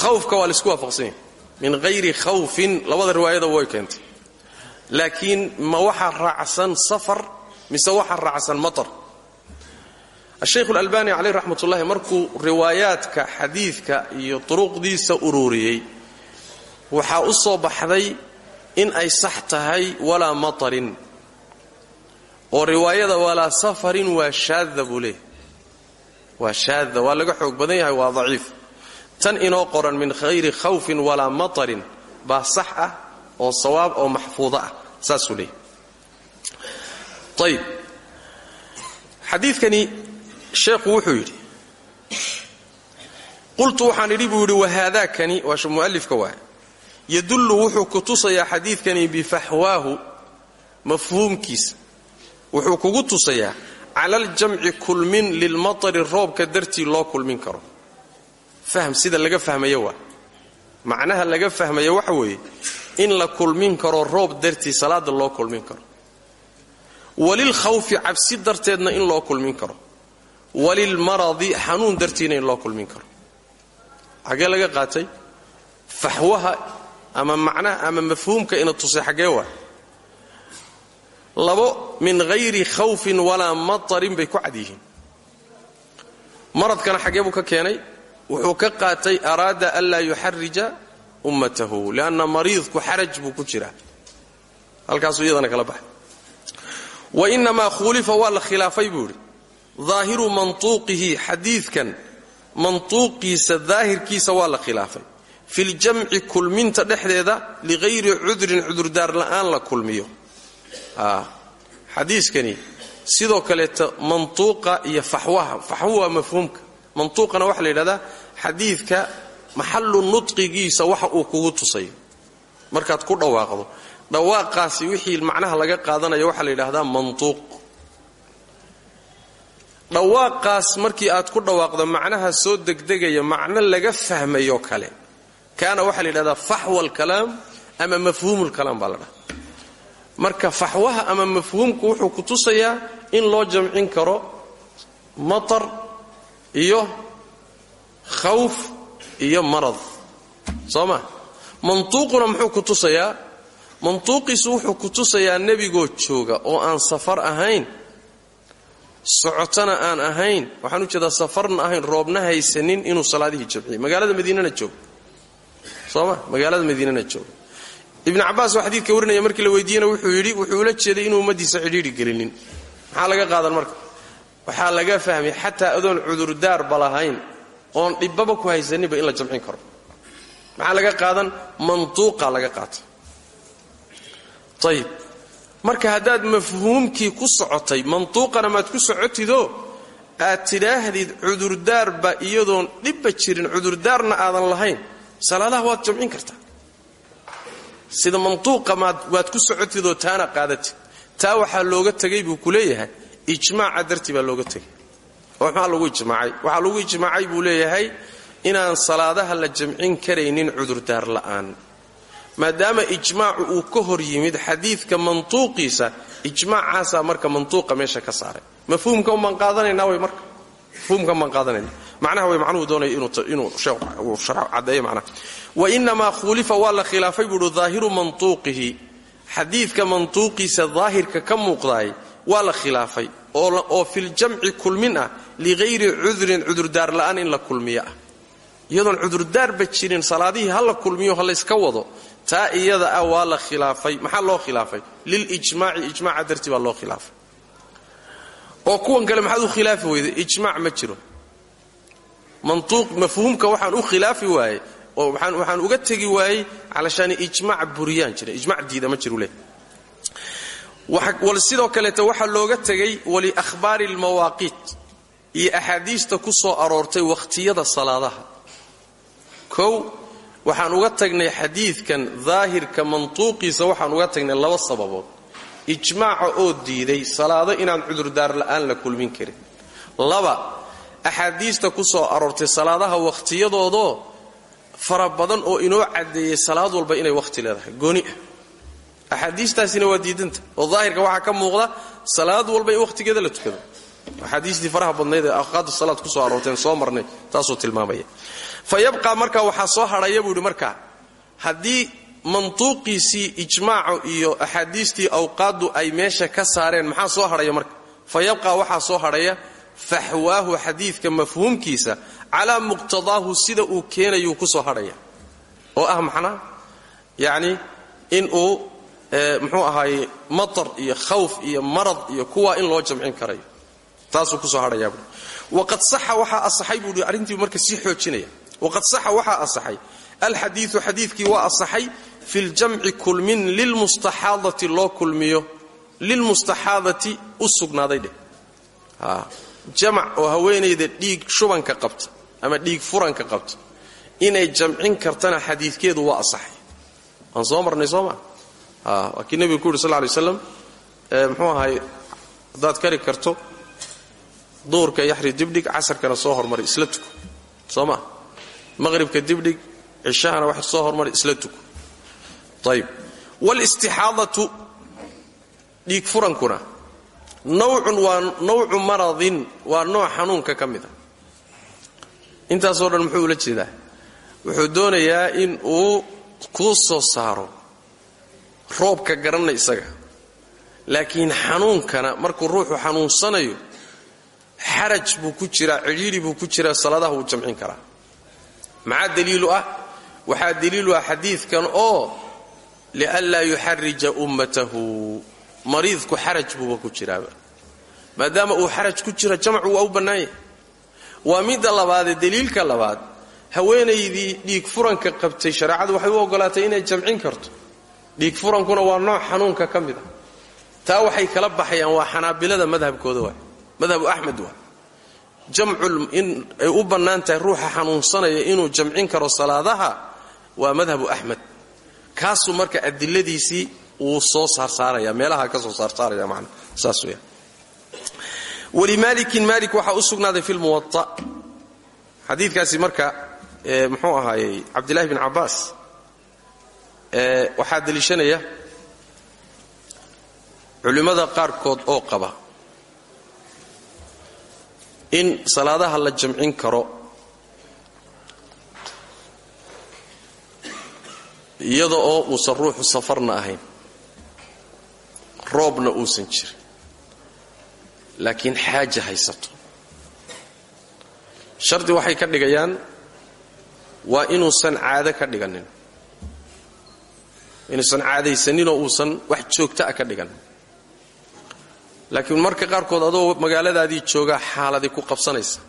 Khawfka waa laysku waafaqsan min hayri khawfin labada riwaayada way keentay. Laakiin ma waxaa raacsan safar mise waxaa raacsan matar ashaykhu alalbani caleyh raxmat ullahi markuu riwaayaadka xadiidka iyo turuqdiisa ururiyey waxaa u soo baxday in ay sax tahay walaa matarin. oo riwaayada walaa safarin waa shaada buu leeyahy waa shaada waa laga xoog badan yahay waa daciif. Tan inoo qoran min hayri khawfin walaa matarin. Baa sax ah oo sawaab oo maxfuudo ah saasuu leeyahy ayib xadiidkani sheekhu wuxuu yidhi qultu waxaan idhi buu yidhi wahaadaakani waa mu'alifka waay yadullu wuxuu ku tusayaa xadiidkani bifaxwaahu mafhuumkiisa. Wuxuu kugu tusayaa cala aljamci kulmin lilmatari roobka dartii loo kulmin karo. Fahm sida laga fahmaya waa. Macnaha laga fahmaya waxa weeye in la kulmin karo roob dartii salaada loo kulmin karo walilkhawfi cabsi darteedna in loo kulmin karo. Walilmaradi xanuun dartiina in loo kulmin karo. Xaggee laga qaatay? Faxwaha ama macnaha ama mafhuumka ina tusay xaggee waa labo min hayri khawfin walaa matarin bay ku cad yihiin. Maradkana xaggee buu ka keenay wuxuu ka qaatay araada anlaa yuxarija ummatahu lianna mariidku xaraj buu ku jiraa. Halkaasuu iyadana kala baxay wa inamaa khuulifa waa la khilaafay buu idhi daahiru mantuuqihi xadiidkan mantuuqiisa daahirkiisa waa la khilaafay. Fi ljamci kulminta dhexdeeda ligayri cudrin cudurdaar la'aan la kulmiyo. Xadiiskani sidoo kaleeto mantuuqa iyo faxwaha faxwa waa mafhuumka. Mantuuqana waxaa la yidhahdaa xadiidka maxallu nudqigiisa waxa uu kugu tusayo. Markaad ku dhawaaqdo dhawaaqaasi wixii macnaha laga qaadanayo waxaa la yidhahdaa mantuuq. Dhawaaqaas markii aad ku dhawaaqdo macnaha soo degdegaya macno laga fahmayo kale kaana waxaa la yidhahdaa faxwa alkalaam ama mafhuumu lkalaam baa la dhaha marka faxwaha ama mafhuumku wuxuu ku tusayaa in loo jamcin karo matar iyo khawf iyo marad. Soo ma? Mantuuquna muxuu ku tusayaa mantuuqiisu wuxuu ku tusayaa nebigoo jooga oo aan safar ahayn socotana aan ahayn. Waxaan u jeedaa safarna ahayn roobna haysanin inuu salaadihii jamciyo magaalada madiinana jooga sooma magaalada madiinana jooga ibn cabaas oo xadiidka warinaya markii la weydiiyena wuxuu yidhi wuxuu ula jeeday inuu ummadiisa cidhiidhi gelinin. Maxaa laga qaadan marka? Waxaa laga fahmay xataa adoon cudurdaarba lahayn oon dhibbaba ku haysaninba in la jamcin karo. Maxaa ayib marka haddaad mafhuumkii ku socotay mantuuqana maad ku socotidoo aad tidhaahdid cudurdaarba iyadoon dhibba jirin cudurdaarna aadan lahayn salaadaha waad jamcin kartaa. Sida mantuuqa waad ku socotidoo taana qaadatid taa waxaa looga tegay buu ku leeyahay ijmaaca dartii baa looga tegay. Oo lagu ijmaacay? Waxaa lagu ijmaacay buu leeyahay inaan salaadaha la jamcin karaynin cudurdaar la'aan maadaama ijmaacu uu ka hor yimid xadiidka mantuuqiisa ijmaacaasaa marka mantuuqa meesha ka saaray. Mafhuumka umbaan qaadanaynaa way marka? Mafhuumkan baan qaadanayna macnaha way macnuhu doonaya inuu caddeeyo macnaha. Wa inamaa khuulifa waa la khilaafay buuhi daahiru mantuuqihi. Xadiidka mantuuqiisa daahirka ka muuqdaay waa la khilaafay oo filjamci kulmin ah ligayri cudrin cudurdaar la'aan in la kulmiyo ah iyadoon cudurdaarba jirin salaadihii ha kulmiyo ha layska wado taa iyada ah waa la khilaafay. Maxaa loo khilaafay? Lilijmaaci ijmaaca dartii baa loo khilaafay. Oo kuwan kale maxaad u khilaafi weyday? Ijmaac ma jiro. Mantuuq mafhuumka waxaan u khilaafi waayey oo waxaan uga tegi waayey calashaani ijmaac buriyaan jira. Ijmac diida ma jiru leh sidoo kaleeta waxaa looga tegay waliahbaari almawaaqiit iyo axaadiista ku soo aroortay wakhtiyada salaadaha. Kow waxaan uga tagnay xadiidkan daahirka mantuuqiisa waxaan uga tagnay laba sababood. Ijmaaca oo diiday salaado inaan cudurdaar la'aan la kulmin karin. Laba axaadiista ku soo aroortay salaadaha wakhtiyadoodoo fara badan oo inoo caddeeyey salaad walba inay wakhti leedahay. Gooni. Ah axaadiistaasina waa diidanta. Oo daahirka waxaa ka muuqda salaad walba in wakhtigeeda la tukado. Axaadiistii faraha badnayd ee awqaadu salaad ku soo aroorteen soo marnay taasuu tilmaamaya fa marka waxaa soo hadhaya buu yidhi markaa haddii mantuuqiisii ijmaacu iyo axaadiistii awqaaddu ay meesha ka saareen maxaa soo hadhaya marka? Fa yabqaa waxaa soo hadhaya faxwaahu xadiidka mafhuumkiisa calaa muqtadaahu sida uu keenayuu ku soo hadhaya oo ah macnaa yacni in uu muxuu ahaaye matar iyo khawf iyo marad iyo kuwaa in loo jamcin karayo. Taasuu ku soo hadhayaa buui waqad saxa waxaa asaxay buu arrintii marka xoojinaya waqad saxa waxaa asaxay alxadiiu xadiidkii waa asaxay fi ljamci kulmin lilmustaxaadati loo kulmiyo lilmustaxaadati u sugnaaday dheh jamac oo haweenayda dhiig shubanka qabta ama dhiig furanka qabta inay jamcin kartana xadiidkeedu waa asaxay waan soo marnay soo maa waa kii nebigu ku yuri sal lay slam muxuu ahay haddaad kari karto duurka yaxri dibdhig casarkana soo hormari isla tuko soo maqhribka dibdhig cishahana wax soo hormari isla tuko ayb wlistixaadatu dhiig furankuna nawcun waa nawcu maradin waa nooc xanuunka ka mida intaasoo dhan muxuu ula jeedaa? Wuxuu doonayaa in uu kuu soo saaro roobka garanna isaga. Laakiin xanuunkana markuu ruuxu xanuunsanayo xaraj buu ku jiraa cidhiidhi buu ku jiraa salaadaha wuu jamcin karaa maxaa daliilu ah? Waxaa daliilu ah xadiidkan oo lianlaa yuxarija ummatahu. Mariidku xaraj buuba ku jiraaba. Maadaama uu xaraj ku jiro jamcu waa u bannaanyah waa midda labaadee daliilka labaad. Haweenaydii dhiig furanka qabtay shareecadu waxay u ogolaatay inay jamcin karto. Dhiig furankuna waa nooc xanuunka ka mid a taa waxay kala baxayaan waa xanaabilada madhabkooda waa madhabu axmed waa jamcul in ay u bannaan ruuxa xanuunsanaya inuu jamcin karo salaadaha waa madhabu axmed kaasuu marka adiladiisii wuu soo saarsaaraya meelaha ka soo saarsaaraya man saas weya walimaalikin maalik waxaa u sugnaaday fi lmuwaa xadiidkaasi marka muxuu ahaayey cabdillahi bin cabbaas waxaa deliishanaya culimmada qaarkood oo qaba in salaadaha la jamcin karo. Iyada oo uusan ruuxu safarna ahayn. Roobna uusan jirin. Laakiin xaaja haysato. Shardi waxay ka dhigayaan waa inuusan caado ka dhiganin. Inuusan caadaysaninoo uusan wax joogta a ka dhiganin laakiin marka qaarkood adoo magaaladaadii joogaa xaaladii ku qabsanaysa.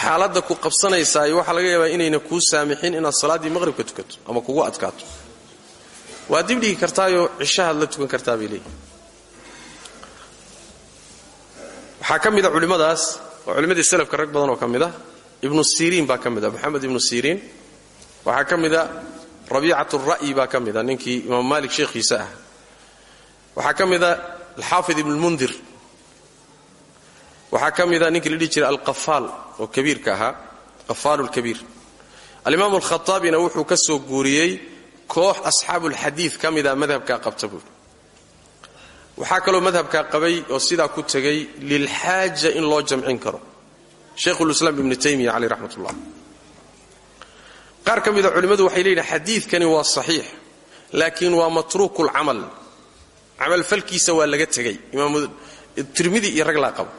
Xaaladda ku qabsanaysaay waxaa laga yaabaa inayna kuu saamixin inaad salaaddii maqhribka tukato ama kugu adkaato. Waa dibdhigi kartaayoo cishahaad la tukan kartaa bay waxaa ka mida culimmadaas waa culimmadii selafka rag badan oo ka mid ah. Ibnu siriin baa ka mid a siriin. Waxaa ka mida rabiicat ra'yi baa ka mida ninkii imaam maalik sheekhiisa ah. Waxaa ka alxaafid ibn lmundir waxaa ka mida ninkii la dhihi jiray alqafaal oo kabiirka ahaa qafaalu lkabiir alimaamu alkhataabina wuxuu ka soo guuriyey koox asxaabulxadiid ka mida madhabkaa qabta buuri waxaa kaloo madhabkaa qabay oo sidaa ku tegay lilxaaja in loo jamcin karo shaykhulislaam ibnu taymiya caleyh raxmat ullah qaar ka mida culimmadu waxay leeyihiin xadiidkani waa camalfalkiisa waa laga tegay imaam tirmidi iyo rag laa qaba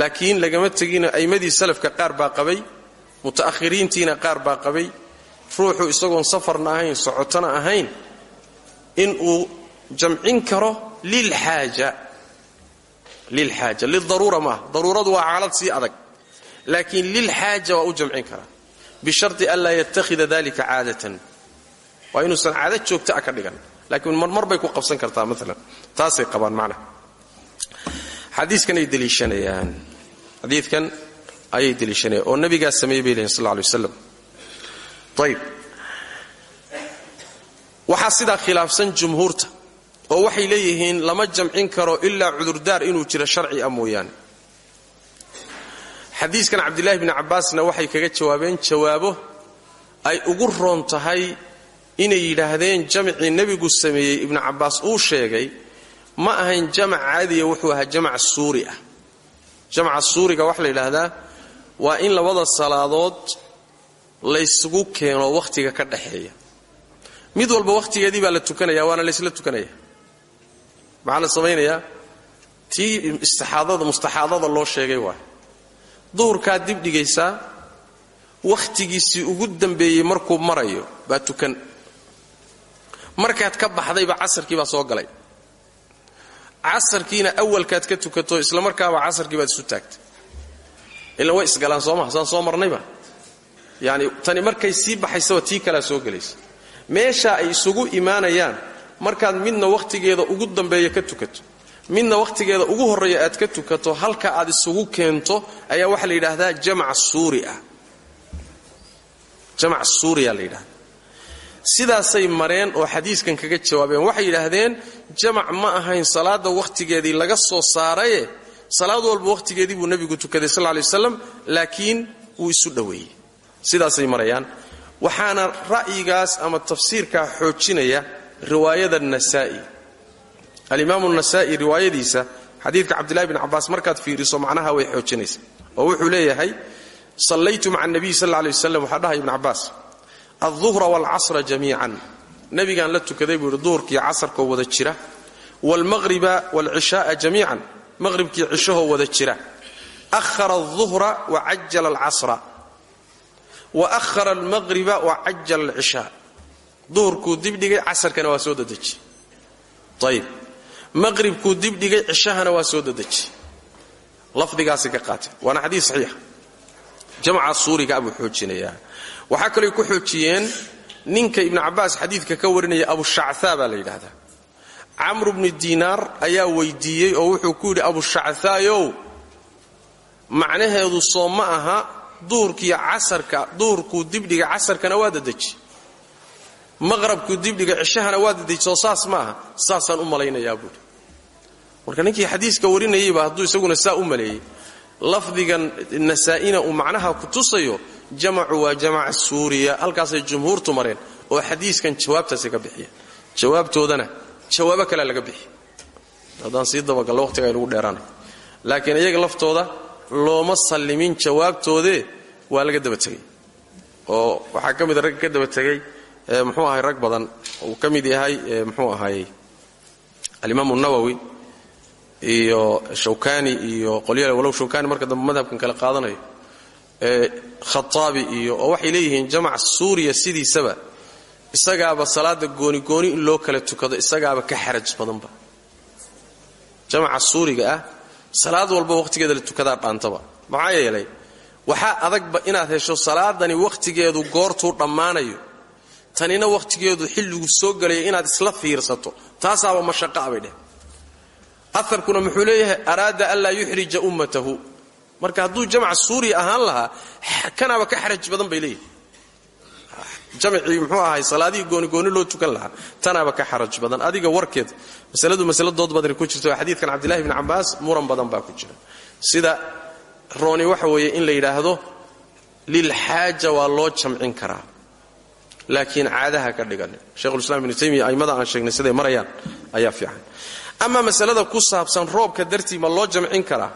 laakiin lagama tegina aimmadii salafka qaar baa qabay muta'ahiriintiina qaar baa qabay ruuxu isagoon safarna ahayn socotona ahayn in uu jamcin karo lilxaaja lilxaaja lidaruura maaha daruuradu waa xaalad sii adag. Laakiin lilxaaja waa u jamcin karaa bisharti an laa yattakhida dalika caadatan. Waa inuusan caado joogta a ka dhigan laakiin marmar bay ku qabsan kartaa maalan taasay qabaan macnaha xadiikan ay deliishanayaan. Xadiidkan ayay deliishanayaan. Oo nabigaa sameeyey bay lehin sal lla alay waslam ayib waxaa sidaa khilaafsan jumhuurta oo waxay leeyihiin lama jamcin karo ilaa cudurdaar inuu jiro sharci a mooyaane. Xadiiskan cabdilaahi bni cabbaasna waxay kaga jawaabeen jawaabo ay ugu roon tahay inay yidhaahdeen jamcii nebigu sameeyey ibnu cabbaas uu sheegay ma ahayn jamac caadiya wuxuu ahaa jamac suuri ah. Jamca suuriga waxaa la yidhaahdaa waa in labada salaadood laysugu keeno wakhtiga ka dhaxeeya. Mid walba wakhtigeedii baa la tukanaya waana laysla tukanaya. Maxaa la samaynayaa tii mustaxaadada loo sheegay waay duhurkaad dib dhigaysaa wakhtigiisii ugu dambeeyey markuu marayo baa tukan markaad ka baxdayba casarkii baa soo galay. Casarkiina awalkaad ka tukato isla markaaba casarkii baad isu taagtay. Ilan way isgalaan soo maha saan soo marnayba. Yaani tani markay sii baxaysaba tii kalea soo gelaysa. Meesha ay isugu imaanayaan markaad midna wakhtigeeda ugu dambeeya ka tukato. Midna wakhtigeeda ugu horreeya aad ka tukato halka aad isugu keento ayaa waxaa la yidhaahdaa jamac suuri ah. Jamac suuriya la yidhahda sidaasay mareen oo xadiiskan kaga jawaabeen. Waxay yidhaahdeen jamac ma ahayn salaada wakhtigeedii laga soo saaraye. Salaad walba wakhtigeedii buu nebigu tukaday sal ly waslam laakiin wuu isu dhoweeyey sidaasay marayaan. Waxaana ra'yigaas ama tafsiirkaa xoojinaya riwaayada nasaa'i. Alimaamu nasaa'i riwaayadiisa xadiidka cabdillahi bn cabbaas markaad fiiriso macnaha way xoojinaysa. Oo wuxuu leeyahay sallaytu maca nabiy sal lay waslam waxaa dhahay ibn cabbaas alduhra waalcasra jamiican nebigaan la tukaday buu yidhi duhurkiiyo casarkoo wada jira waalmaqhriba waalcishaaa jamiican maqhribkii cishahoo wada jira ahara alduhra wa cajala alcasra wa ahara almaqhriba wa cajala alcishaa duhurkuu dibdhigay casarkana waa soo dadeji ayib maqhribkuu dibdhigay cishahana waa soo dadeji lafdigaasay ka qaateen waana xadiis saxiixa jamca suuriga abuu xoojinayaa waxaa kalooy ku xoojiyeen ninka ibnu cabbaas xadiidka ka warinaya abushacthaa baa la yidhaahdaa. Camru bnu diinaar ayaa weydiiyey oo wuxuu ku yidhi abushacthaayow macnaheedu soo ma aha duhurkiiyo casarka duhurkuu dibdhiga casarkana waa dadeji. Maqrabkuu dibdhiga cishahana waa dadeji soo saas ma aha saasaan u malaynayaa buuhi marka ninkii xadiiska warinayayba hadduu isaguna saa u maleeyey. Lafdigan nasaa'ina uu macnaha ku tusayo jamacu waa jamaca suuriya halkaasay jumhuurtu mareen oo xadiiskan jawaabtaasay ka bixiyeen. Jawaabtoodana jawaabo kalea laga bixiy haddaan sii dabagallo waqtiga aynugu dheeraanay laakiin iyaga laftooda looma sallimin jawaabtoodee waa laga daba tegey. Oo waxaa ka mida ragga ka daba tegey muxuu ahay rag badan uu ka mid yahay muxuu ahaayey alimaamu nawowi iyo shawkani iyo qolyal walow shawkani marka dambe madhabkan kale qaadanayo khataabi iyo oo waxay leeyihiin jamac suuriya sidiisaba. Isagaaba salaada goonigooni in loo kala tukado isagaaba ka xaraj badanba. Jamaca suuriga ah salaad walba wakhtigeeda la tukadaa dhaantaba. Maxaa yeelay waxaa adagba inaad hesho salaadani wakhtigeedu goortuu dhammaanayo. Tanina wakhtigeedu xilligu soo galaya inaad isla fiirsato. Taasaaba mashaqaa bay dheh aarkuna muxuu leeyahay araada an laa yuxrija ummatahu marka hadduu jamc suuriya ahaan lahaa kanaaba ka xaraj badan bay leeyihi jamcii muxuu ahay salaadihii goonigooni loo tukan lahaa tanaaba ka xaraj badan. Adiga warkeed masaladu masalo dood badani ku jirta xadiidkan cabdillahi bni cabbaas muran badan baa ku jira. Sida rooni waxa weeye in la yidhaahdo lilxaaja waa loo jamcin karaa. Laakiin caadaha ka dhiganin shekhulislaam ibnu taymiya a'immada aan sheegnay siday marayaan ayaa fiican. Amaa masalada ku saabsan roobka dartii ma loo jamcin karaa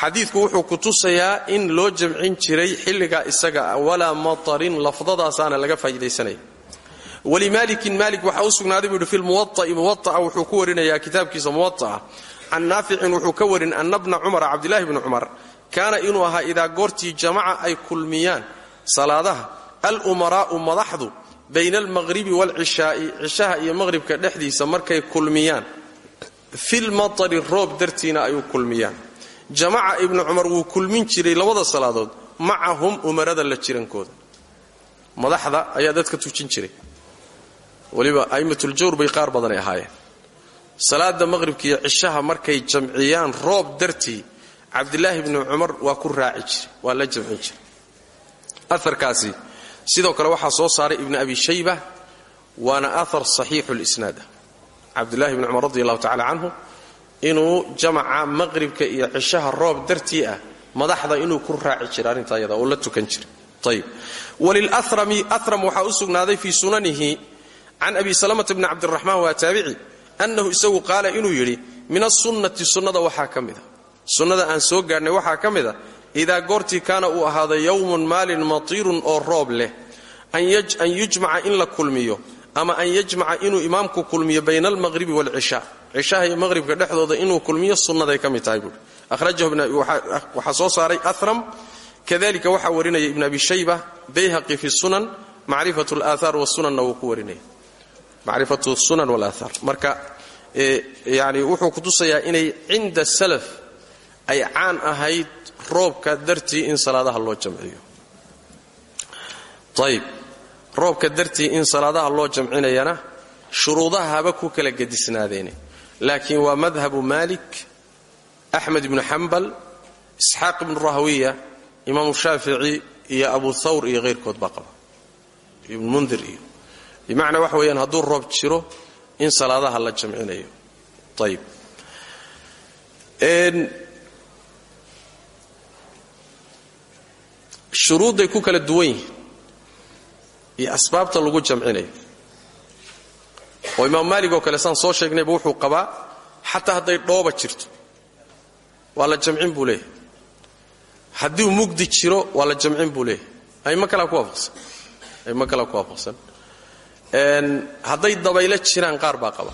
xadiidku wuxuu ku tusayaa in loo jamcin jiray xilligaa isaga walaa matarin lafdadaasaana laga faa'iidaysanaya walimaalikin maalik waxaa u sugnaaday buu yidhi fi lmuwaطa'i muwaطa'a wuxuu ku warinayaa kitaabkiisa muwaطa'a can naaficin wuxuu ka warin ana bna cumara cabdillahi bni cumar kaana inuu ahaa idaa goortii jamaca ay kulmiyaan salaadaha alumaraa'u madaxdu bayna almaqhribi waalcishaa'i cishaha iyo maqhribka dhexdiisa markay kulmiyaan filmatari roob dartiina ay u kulmiyaan jamaca ibnu cumar wuu kulmin jiray labada salaadood macahum umarada la jirankooda. Madaxda ayaa dadka tujin jiray. Weliba a'imatuljawr bay qaar badanay ahaayeen. Salaada maqhribka iyo cishaha markay jamciyaan roob dartii cabdilaahi bni cumar waa ku raaci jiray waa la jamcin jiray. Aarkaasi sidoo kale waxaa soo saaray ibnu abi shayba waana aar saxiixu lisnaad cabdulahi bni cumar radi allahu tacala canhu inuu jamaca maqhribka iyo cishaha roob dartii ah madaxda inuu ku raaci jiray arrintaa ayada oo la tukan jiray. Ayb walilrami ahram waxaa u sugnaaday fii sunanihi can abi salamata bni cabdiraxmaan waa taabici annahu isagu qaala inuu yidhi min asunnati sunnada waxaa ka mida sunnada aan soo gaadhnay waxaa ka mida idaa goortii kaana uu ahaado yowmun maalin matiirun oo roob leh an yujmaca in kulmiyo ama an yajmaca inuu imaamku kulmiyo bayna almaqhribi waalcishaa cishaha iyo maqhribka dhexdooda inuu kulmiyo sunnaday ka mid tahay buui ahrajahuwaxaa soo saaray ahram kadalika waxaa warinaya ibn abi shayba bayhaqi fi sunan macrifat laahaar wasunanna wuu ku warinaya. Macrifatu sunan walaaaar marka yani wuxuu kutusayaa inay cinda salaf ay caan ahayd roobka dartii in salaadaha loo jamciyo. Ayb roobka dartii in salaadaha loo jamcinayana shuruudaha haba ku kala gedisnaadeene laakiin waa madhabu malik axmed ibnu xambal isxaaq ibnu rahwiya imaamu shaafici iyo abu thawr iyo hayrkood baa qaba. Ibnu mundir iyo. Bimacnaa waxa weeyaan hadduu roob jiro in salaadaha la jamcinayo. Ayb shuruudday ku kala duwan yihiin iyo asbaabta lagu jamcinayo oo imaam maalig oo kale saan soo sheegnayba wuxuu qabaa xataa hadday dhooba jirto. Waa la jamcin buu leeyahay. Mugdi jiro waa jamcin buu leeyahay. Aimo kalea ku waafaqsan. Aimo kalea ku waafaqsan. Hadday dabaylo jiraan qaar baa qaba.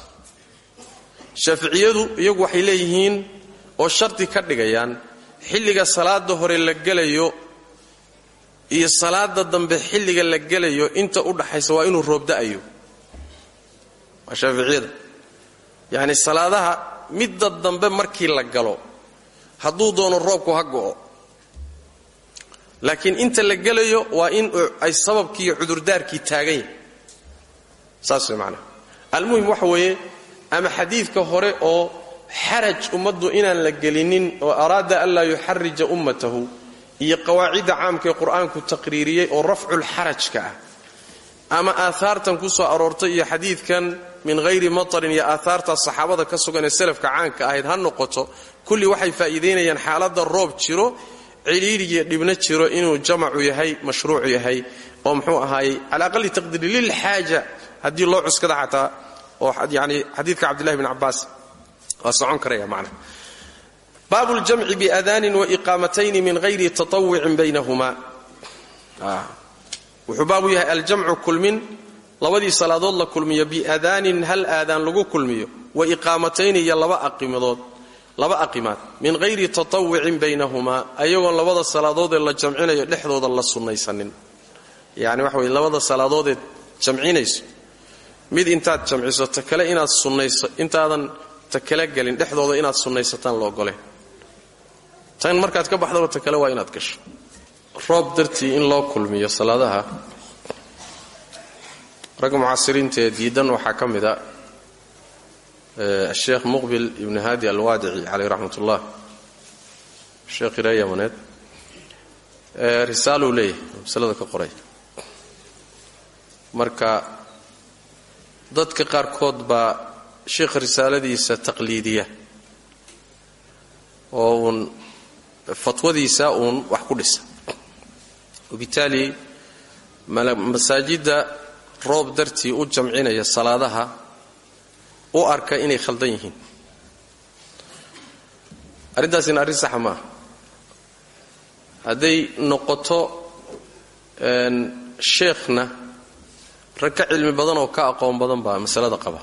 Shaaficiyadu iyagu waxay leeyihiin oo shardi ka dhigayaan xilliga salaada hore la gelayo iyo salaada dambe xilliga la gelayo inta u dhaxaysa waa inuu roobda'ayo waa shaaficiyada yacni salaadaha midda dambe markii la galo hadduu doono roobku ha go'o. Laakiin inta la gelayo waa in ay sababkii iyo cudurdaarkii taagan yahay saas way macnaha almuhim waxa weeye ama xadiidka hore oo xaraj ummaddu inaan la gelinin oo araada an laa yuxarija ummatahu iyo qawaacidda caamka ee qur'aanku taqriiriyey oo rafculxarajka ah ama aahaartan ku soo aroortay iyo xadiidkan min hayri matarin iyo aahaarta saxaabada ka sugan ee salafka caanka ahayd ha noqoto kulli waxay faa'iidaynayaan xaaladda roob jiro cidhiidhigiyo dhibna jiro inuu jamacu yahay mashruuc yahay oo muxuu ahaayey cala aqali taqdiiri lilxaaja haddii loo cuskada xataa oo yani xadiidka cabdillahi bn cabbaas. Waa socon karaya macna. Baabu ljamci biadaanin waiqaamatayni min hayri taawucin baynahuma. Wuxuu baabu yahay labadii salaadood la kulmiyo biadaanin hal aadaan lagu kulmiyo wa iqaamatayni iyo laba aqimadood laba aqimaad min hayri taawucin baynahumaa ayagoon labada salaadoodee la jamcinayo dhexdooda la sunnaysanin yani waxa weye labada salaadoodee jamcinayso. Mid intaad jamciso ta inaad sunnayso intaadan ta kale gelin dhexdooda inaad sunnaysataan la ogoleen tan markaad ka baxdaba ta waa inaad gasho. Roob dartii in loo kulmiyo salaadaha ragga mucaasiriinta ee diidan waxaa ka mid a sheekh muqbil ibnu haadi alwaadici caleyh raxmat ullah sheekh iree yamaneed risaaluu leeyahay masalada marka dadka qaarkood baa sheikha risaaladiisa taqliidiya oo uun fatwadiisa uun wax ku dhisa. Wabitaali masaajidda roob dartii u jamcinaya salaadaha u arka inay khaldan yihiin. Arrintaasina arrin saxa maaha hadday noqoto sheekhna rag ka cilmi badan oo ka aqoon badan baa masalada qaba.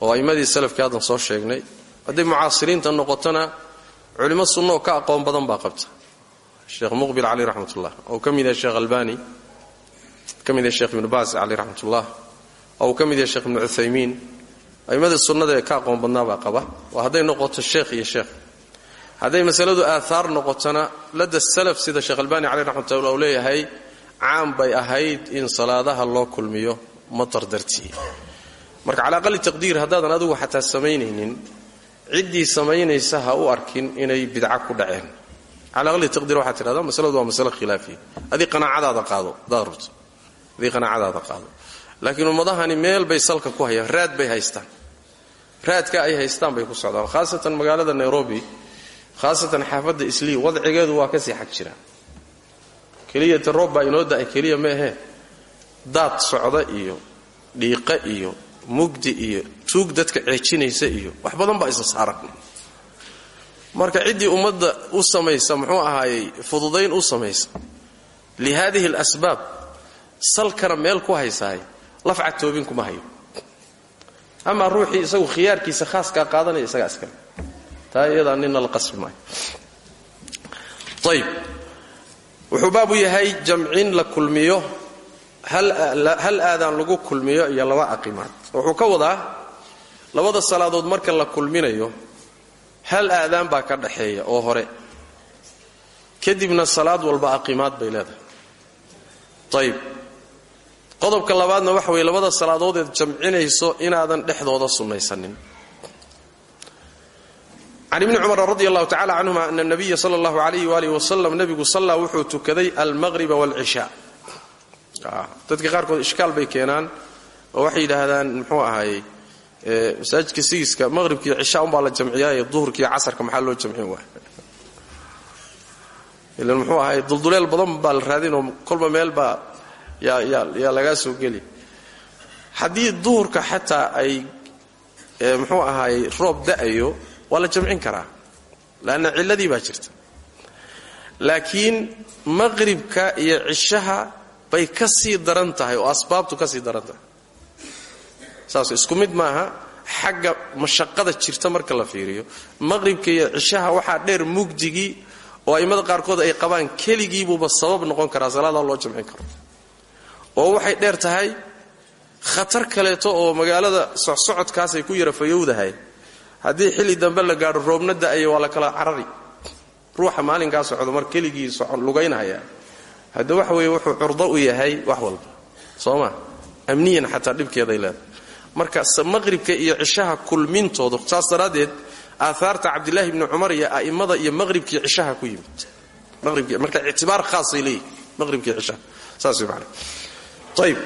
Oo a'immadii salafkii haddan soo sheegnay hadday mucaasiriinta noqotona culimo sunno oo ka aqoon badan baa qabta. Sheekh muqbil caleyh raxmatullah oo ka mid yahay sheekh albani ka mid yahay sheekh ibnu baas caleyh raxmatullah oo uu ka mid yahay sheekh cuthaymiin a'immada sunnada ee ka aqoon badnaa baa qaba. Waa hadday noqoto sheekh iyo sheekh hadday masaladu aahaar noqotona ladda salaf sida sheekh albani caleyh raxmatullah uu leeyahay caan bay ahayd in salaadaha loo kulmiyo. Matar dartii. Marka cala aqali taqdiir haddaadan adigu xataa samaynaynin ciddii samaynaysa ha u arkin inay bidca ku dhaceen. Cala aqali taqdiir waxaad tidhahdaa masaladu waa masale khilaafiya qanaacadaada qaado hadaad adii qanaacadaada qaado. Laakiin ummadahani meel bay salka ku hayaan raad bay haystaan. Raadka ay haystaan bay ku socdaan khaasatan magaalada nairobi khaasatan xaafadda islii wadcigeedu waa ka sii xag jiraan. Keliya ta roob baa inoo da'ay keliya daad socda iyo dhiiqe iyo mugdi iyo tuug dadka ceejinaysa iyo wax badan baa isa saaran marka ciddii ummadda u samaysa muxuu ahaayey fududayn u samaysa. Li haadihi salkana meel ku haysaay lafca toobin kuma hayo. Amaa ruuxii isagu khiyaarkiisa khaaskaa qaadanaya isagaa iskale taa iyadaa la qasbi maayo. Wuxuu baabu yahay jamcin la kulmiyo hal aadaan lagu kulmiyo iyo laba aqimaad wuxuu ka wadaa labada salaadood marka la kulminayo hal aadaan baa ka dhaxeeya oo hore. Kadibna salaad walba aqimaad bay leedahay. Ayb qodobka labaadna waxa weeye labada salaadood eed jamcinayso inaadan dhexdooda sunnaysanin. Can ibni cumar radi allahu tacala canhuma ana nabiya sala allahu alayh waalih wasalam nebigu sallaa wuxuu tukaday almaqriba waalcishaa dadka qaarkood ishkaal bay keenaan oo waxay yidhaahdaan muxuu ahaayey masaajidka sigiska maqhribkiiyo cishaa umbaa la jamciyaaye duhurkiiyo casarka maxaa loo jamcin waaya ilan muxuu ahaay dulduleel badan baa la raadinoo kolba meel baa yaa lagaa soo geli. Haddii duhurka xataa ay muxuu ahaayey roob da'ayo waa la jamcin karaa. Laanna cilladii baa jirta. Laakiin maqribka iyo cishaha bay ka sii daran tahay oo asbaabtu ka sii daran tahay. Saas isku mid maaha xagga mashaqada jirta marka la fiiriyo. Maqribka iyo cishaha waxaa dheer mugdigii oo a'immada qaarkood ay qabaan keligiibuuba sabab noqon karaa salaadaa loo jamcin karo oo waxay dheer tahay khatar kaleeto oo magaalada socsocodkaasay ku yara fayowdahay haddii xilli dambe la gaadho roobna da'aya waa la kala carari. Ruuxa maalinkaa socdo mar keligii lugaynahaya hadda waxa weeye wuxuu curdo u yahay wax walba. Soo amniyan xataa dhibkeeday leedahay. Marka maqribka iyo cishaha kulmintooda saas daraaddeed aahaarta cabdilaahi bni cumar iyo a'immada iyo maqhribkii cishaha ku yimid. Marka ictibaar khaasay leeyihiin maqhribkii cishaha. Saas way ayib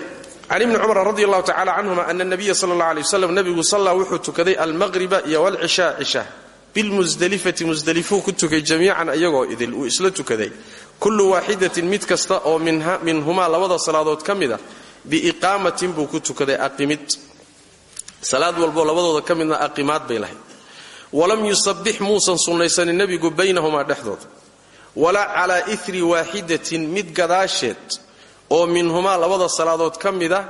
can ibni cumar radi allahu tacala canhuma ana nabiya sala allah alay waslam nebigu sallaa wuxuu tukaday almaqriba iyo walcishaa cisha bilmusdelifati musdelifuu ku tukay jamiican iyagoo idil uu isla tukaday. Kullu waaxidatin mid kasta oo minhumaa labada salaadood ka mida biiqaamatin buu ku tukaday aqimid. Salaad walboo labadooda ka midna aqimaad bay lahayd. Walam yusabbix muusan sunnaysanin nebigu baynahumaa dhexdooda. Walaa calaa iri mid gadaasheed oo minhumaa labada salaadood ka mida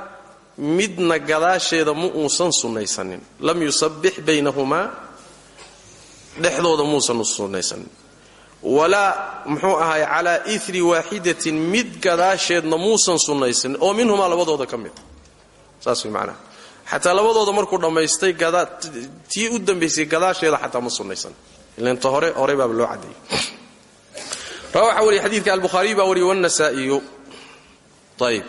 midna gadaasheeda mu uusan sunnaysanin. Lam yusabbix baynahumaa dhexdooda muusan sunnaysanin. Walaa muxuu ahaay calaa iri waaxidatin mid gadaasheedna muusan sunnaysanin oo minhumaa labadooda ka saas way macnaha xataa labadooda markuu dhammaystay tii u dambaysay gadaasheeda xataa ma sunnaysan. Ilanta hore horey baaba loo cadeeyey waxaa wariya xadiidka albukhaariy baa wariya wannasaa'iyu ayib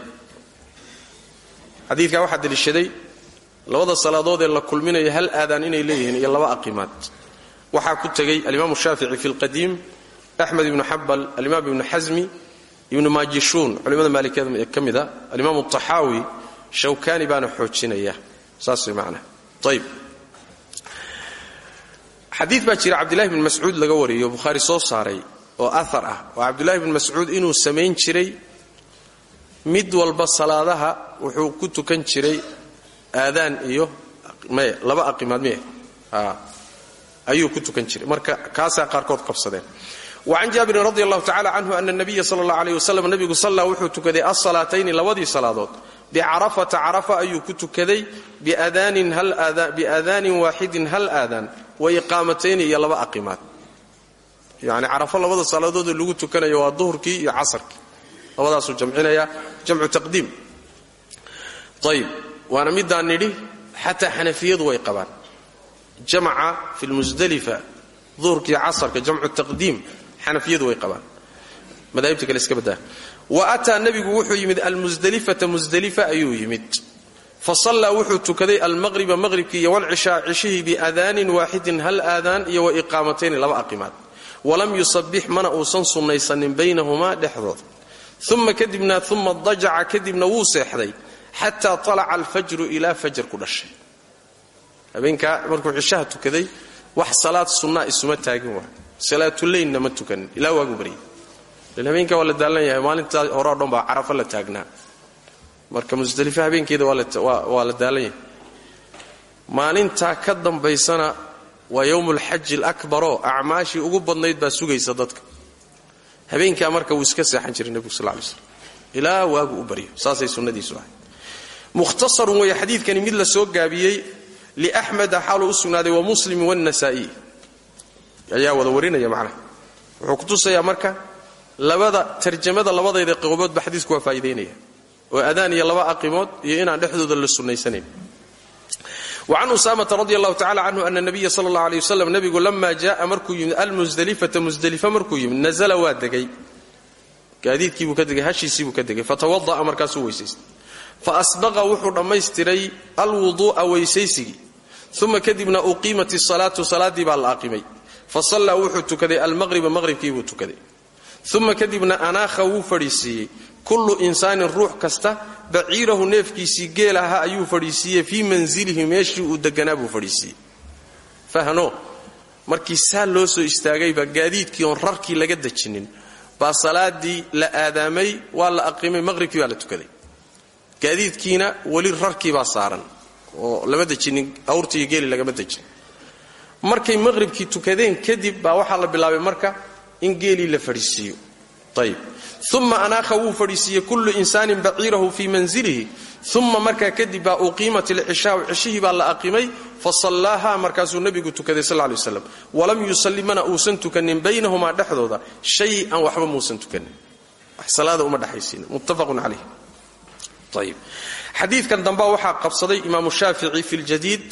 xadiidkaa waxaa deliishaday labada salaadood ee la kulminayo hal aadaan inay leeyihiin iyo laba aqimaad waxaa ku tegey alimaamu shaafici fi lqadiim axmed ibnu xambal alimaam ibnu xasmi ibnu maajishuun culimada maalikiyada ka mida alimaamu taxaawi shawkani baana xoojinaya. Saas way macnaha ayib xadiid baa jira cabdillahi bn mascuud laga wariyo bukhaari soo saaray oo ahar ah. Oo cabdullahi bn mascuud inuu mid walba salaadaha wuxuu ku tukan jiray aadaan iyo maya laba aqimaad miya ayuu ku tukan jiray. Marka kaasaa qaarkood qabsadeen. Wacan jaabirin radi allahu tacala canhu ana nabiya sala allah aleyh wasalam nabigu sallaa wuxuu tukaday alsalaatayni labadii salaadood. Bicarafata carafa ayuu ku tukaday biaadaanin waaxidin hal aadaan wa iqaamatayni laba aqimaad. Yani carafo labada salaadoodee lagu tukanayo waa duhurkii iyo casarkii labadaasuu jamcinaya jamcu taqdiim. Ayib waana midaan nidhi xataa xanafiyadu way qabaan. Jamca fi lmusdalifa duhurkii casarka jamcu taqdiim xanafiyadu way qabaan. Madaahibta kale iska badaa wa ataa nebigu wuxuu yimid almusdelifata musdelifa ayuu yimid. Fa sallaa wuxuu tukaday almaqriba maqribkii iyo walcishaa cishihii biaadaanin waaxidin hal aadaan iyo wa iqaamatayni laba aqimaad. Walam yusabix mana uusan sunnaysanin baynahumaa dhexdooda uma kadibna uma dajaca kadibna wuu seexday xataa talaca alfajru ilaa fajar ku dhashay. Markuu cishaha tukaday wax salaad sunnaa isuma taagin waa. Salaatuleynna ma tukanin ilaa waagu baryay lan habeenkaa waa yahay maalintaa hore o dhan la taagnaa. Marka musdalifa habeenkeeda waa la daalan yahay. Maalintaa ka dambaysana waa yowmulxaji alakbaroo acmaashii ugu badnayd baa sugaysa dadka habeenkaa marka wuu iska seexan jiray nebigu sal lay slam ilaa waagu u baryo saasay sunnadiisu ahayd. Mukhtasarun weeye xadiidkani mid la soo gaabiyey liaxmeda xaaluu u sugnaaday wa muslim wannasaa'i ayaa wada warinaya macnaha. Wuxuu ku tusayaa marka labada tarjamada labadayda qoboodba xadiisku waa faa'iidaynaya oo adaan iyo laba aqimood iyo inaan dhexdooda la sunnaysanayn wacan usaamata radi allahu tacala canhu ana nabiya sala allah aley wasalam nebigu lama jaaa markuu yimid almusdelifata musdelifa markuu yimid nazla waa degay. Gaadiidkiibuu ka degay hashiisiibuu ka degay. Fatawada'a markaasuu weysaystay fa asbaqa wuxuu dhammaystiray alwuduu'a weysaysigii. Uma kadibna uqiimat isalaatu salaaddii baa la aqimay fa sallaa wuxuu tukaday almaqriba maqribkiibuu tukaday uma kadibna anaakha wuu fadhiisiiyey kullu insaanin ruux kasta baciirahu neefkiisii geel ahaa ayuu fadhiisiiyey. Fii manzilihi meeshii uu deganaa buu fadhiisiiyey fahno markii saa loo soo istaagayba gaadiidkii oon rarkii laga dejinin. Baa salaadii la aadaamay waa la aqimay maqhribkii baa la tukaday. Gaadiidkiina weli rarkii baa saaran oo lama dejinin awrtiiyo geeli lagama dejin. Markay maqhribkii tukadeen kadib baa waxaa la bilaabay marka in geelii la fadhiisiiyo ayib uma anaakha wuu fadhiisiiyey kullu insaanin baciirahu fii manzilihi. Uma markaa kadib baa uqiimat ilcishaau cishihii baa la aqimay fa sallaaha markaasuu nebigu tukaday sal lay waslam walam yusalli mana uusan tukanin baynahumaa dhexdooda shay-an waxba muusan tukanin salaada uma dhexaysiin muttafaqun calayh. Ayib xadiidkan dambaa waxaa qabsaday imaamu shaafici fi ljadiid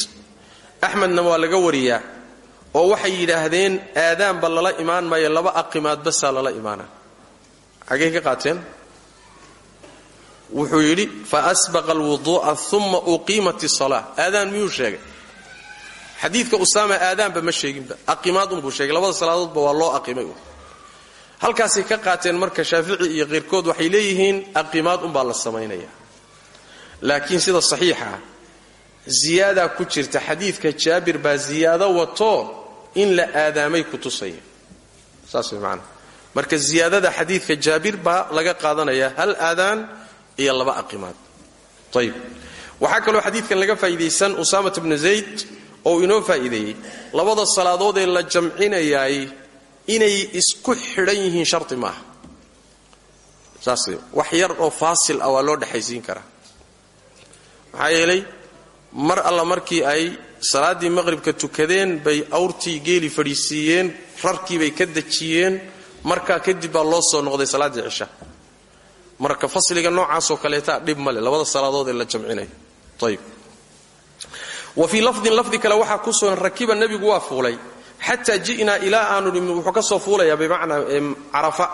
axmedna waa laga wariyaa oo waxay yidhaahdeen aadaanba lala imaan maayo laba aqimaad basaa lala imaana. Xaggey ka qaateen? Wuxuu yidhi fa asbaqa alwuduu'a uma uqiimat isala aadaan miyuu sheegay? Xadiidka usaama aadaanba ma sheeginba. Aqimaad unbuu sheegay. Labada salaadoodba waa loo aqimay halkaasay ka qaateen marka shaafici iyo keyrkood waxay leeyihiin aqimaad unbaa la samaynaya. Laakiin sida saxiixa ziyaadaa ku jirta. Xadiidka jaabir baa ziyaado wato in la aadaamay ku tusaya. Saas way marka ziyaadada xadiidka jaabir baa laga qaadanaya hal aadaan iyo laba aqimaad. Ayib waxaa kaloo xadiidkan laga faa'iidaysan usaamata bnu zayd oo inoo faa'iideeyey labada salaadoodee la jamcinayaay inay isku xidhan yihiin sharti maaha saas wax yar oo faasil ah waa loo dhexaysiin mar alla markii ay salaaddii maqhribka tukadeen bay awrtii geeli fadhiisiiyeen rarkii bay ka dejiyeen markaa kadib baa loo soo noqday salaaddii cisha. Marka fasliga noocaasoo kaleetaa dhib male labada salaadood ee la jamcinayo ayib wa fii lafdin lafdi kale waxaa ku sugan rakiba nebigu waa fuulay. Xataa ji'naa ilaa aanu nimid wuxuu ka soo fuulayaa bimacnaa carafa.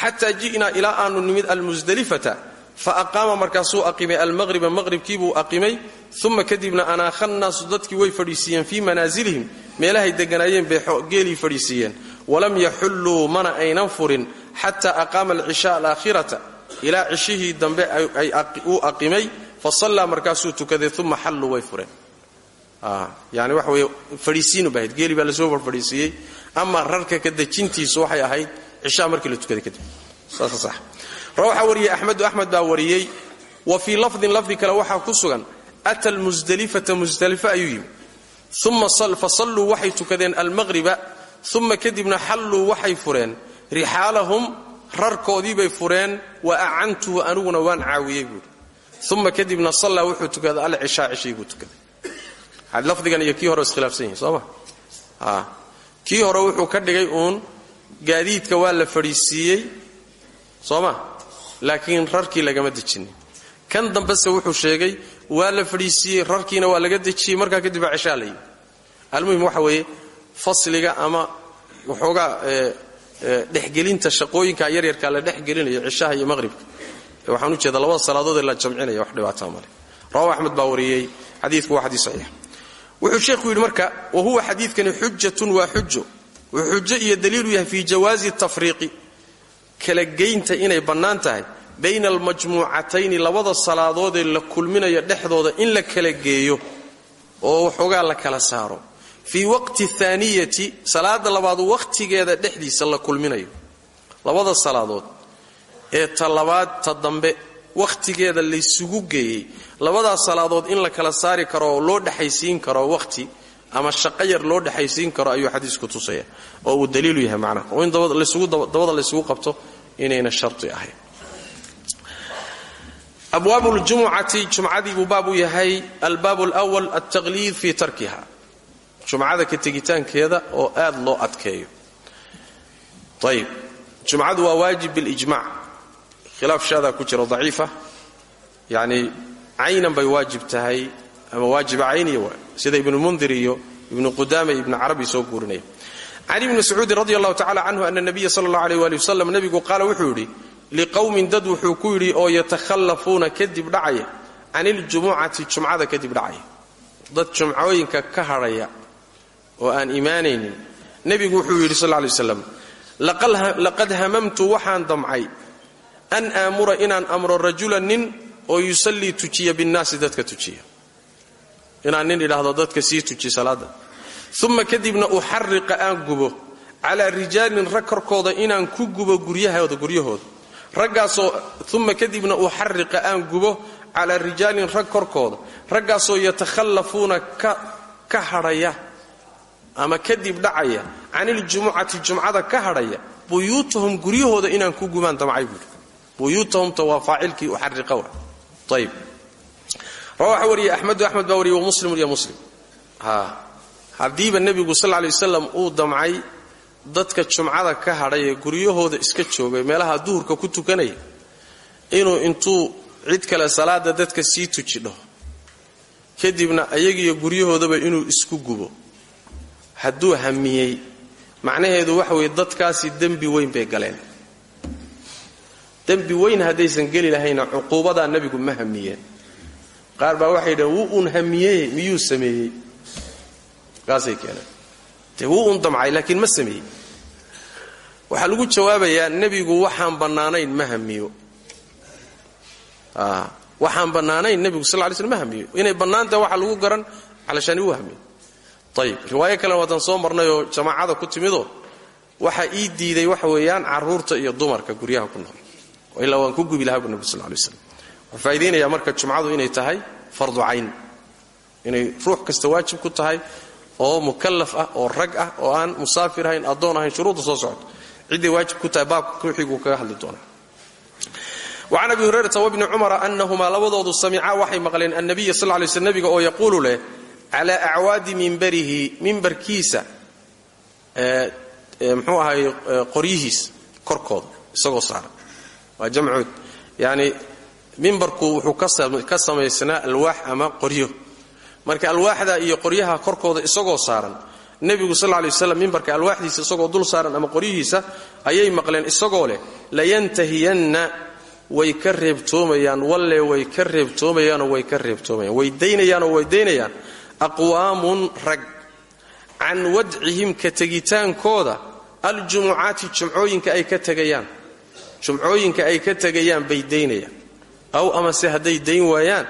Xataa ji'naa ilaa aanu nimid almusdelifata fa aqaama markaasuu aqimay almaqhriba maqhribkiibuu aqimay uma kadibna anaakha nnaasu dadkii way fadhiisiiyeen fii manaasilihim meelahay deganaayeen bay geelii fadhiisiiyeen walam yaxulluu mana aynan furin xataa aqaama alcishaa alaakhirata. Ilaa cishihii dambe uu aqimay fa sallaa markaasuu tukaday uma xalluu way fureen. Yani waxa weye fadhiisiinu geeli baa la soo farfadhiisiiyey ama rarka ka waxay ahayd cishaa markii la tukaday kadib. Saasa sax waxaa wariyey axmedu axmed baa wariyey wa fii lafdin lafdi kale waxaa ku sugan ata lmusdelifata musdalifa ayuu yimi uma fasalluu waxay tukadeen almaqhriba uma kadibna xalluu waxay fureen rixaalahum rarkoodiibay fureen wa acantuhu aniguna waan caawiyey buuri uma kadibna sallaa wuxuu tukaday alcishaa cishii buu tukaday. Lafdigan iyo kii hore iskhilaafsan yihiin sooma? Kii hore wuxuu ka dhigay uun gaadiidka waa la fadhiisiiyey sooma laakiin rarkii lagama dejinin kan dambese wuxuu sheegay waa la fadhiisiiyey rarkiina waa laga dejiyey markaa kadib baa cishaa la yimi almuhim waxa weeye fasliga ama waxoogaa dhexgelinta shaqooyinka yaryarka la dhexgelinayo cishaha iyo maqhribka. Waxaan u jeeda labada salaadood ee la jamcinaya wax dhibaataa male. Rawahu axmed baa wariyey xadiidku waa xadiis saxiix. Wuxuu sheekhu yidhi marka wa huwa xadiidkani xujatun waa xujo wuxuu xujo iyo daliilu yahay fii jawaazi tafriiqi kala geynta inay bannaan tahay bayna almajmuucatayni labada salaadoodee la kulminayo dhexdooda in la kala geeyo oo waxoogaa la kala saaro. Fii waqti thaaniyati salaada labaad wakhtigeeda dhexdiisa la kulminayo. Labada salaadood ee ta ta dambe wakhtigeeda laysugu geeyey. Labadaas salaadood in la kala saari karo oo loo dhexaysiin karo wakhti ama shaqo yar loo dhexaysiin karo ayuu xadiisku tusaya oo uu daliilu yahay macnaha. Oo in dabada laysugu qabto inayna sharti ahayn. Abwaab ljumucati jumcadii buu baab u yahay albaab lwal altaqliid fi tarkiha. Jumcada ka tegitaankeeda oo aad loo adkeeyo. Ayib jumcadu waa waajib bilijmac khilaaf shaadaa ku jira daciifa yacni caynan bay waajib tahay ama waajiba cayniya waa sida ibnu mundir iyo ibnu qudaama iyo ibnu soo guurinaya can ibni mascuudin radi allahu tacala canhu ana nabiya sala allah aleyh wali wasalam nebigu qaala wuxuu yidhi liqowmin dad wuxuu ku yidhi oo yatakhallafuuna kadib dhacaya can iljumucati jumcada kadib dhacaya dad jumcooyinka ka hadhaya oo aan imaanaynin nebigu wuxuu yidhi sal lay waslam laqad hamamtu waxaan damcay an aamura inaan amro rajulan nin oo yusallii tujiya binnaasi dadka tujiya inaan nin idhaahdo dadka sii tuji salaada uma kadibna uxariqa aan gubo calaa rijaalin rag korkooda inaan ku gubo guryahooda guryahooda. Raggaasoo uma kadibna uxariqa aan gubo calaa rijaalin rag korkooda. Raggaasoo yatakhallafuuna ka hadhaya ama kadib dhacaya can iljumucati jumcada ka hadhaya buyuutahum guryahooda inaan ku gubaan damcay buuri. Buyuutahumta waa faacilkii wa. Ayib rawaxa wariyey axmedu axmed baa wariyey wamuslimun iyo muslim. Haddiiba nebigu sal lay wasalam uu damcay dadka jumcada ka hadhay ee guryahooda iska joogay meelaha duhurka ku tukanaya inuu intuu cid kale salaada dadka sii tujidho. Kadibna ayagiiyo guryahoodaba inuu isku gubo. Hadduu hamiyey macnaheedu waxa weye dadkaasi dembi weyn bay galeen. Dembi weyn haddaysan geli lahayna cuquubadaa nebigu ma hamiyeen qaar baa waxay dhaheen wuu uun hamiyey miyuu sameeyey? Kaasay keeneen. Dee wuu uun damcay laakiin ma sameeyey. Waxaa lagu jawaabayaa nebigu waxaan bannaanayn ma hamiyo. Waxaan bannaanayn nebigu sal lay slm ma hamiyo. Inay bannaantaha waxaa lagu garan calashaani wuu hamiyo. Ayib riwaayo kalena waatan soo marnayoo jamaacada ku timidoo waxaa ii diiday waxa weeyaan carruurta iyo dumarka guryaha ku nool. Ilaa waan ku gubi lahaa bu nebi sal lay faa'idaynaya marka jumcadu inay tahay fardu cayn. Inay ruux kasta waajib ku tahay oo mukallaf ah oo rag ah oo aan musaafir ahayn addoon ahayn shuruudda soo socdo cidday waajib ku tahay baabka ruuxiguu kaga hadli doonaa wacan abi hurayrata wabni cumara anahumaa labadoodu samicaa waxay maqleen annabiya sal lay sl nebiga oo yaquulu leh calaa acwaadi mimbarihi mimbarkiisa mxuu ahay qoryihiisa korkooda isagoo saaran waa jamcood yani mimbarku wuxuu ka samaysnaa alwaax ama qoryo. Marka alwaaxda iyo qoryaha korkooda isagoo saaran nebigu sal lay waslam mimbarka alwaaxdiisa isagoo dul saaran ama qoryihiisa ayay maqleen isagoo leh layantahiyanna way ka reebtoomayaan walle way ka reebtoomayaanoo way ka reebtoomayaan. Way daynayaanoo way daynayaan. Aqwaamun rag can wadcihim ka tegitaankooda aljumucaati jumcooyinka ay ka tegayaan. Jumcooyinka ay ka tegayaan bay daynayaan aw amase hadday dayn waayaan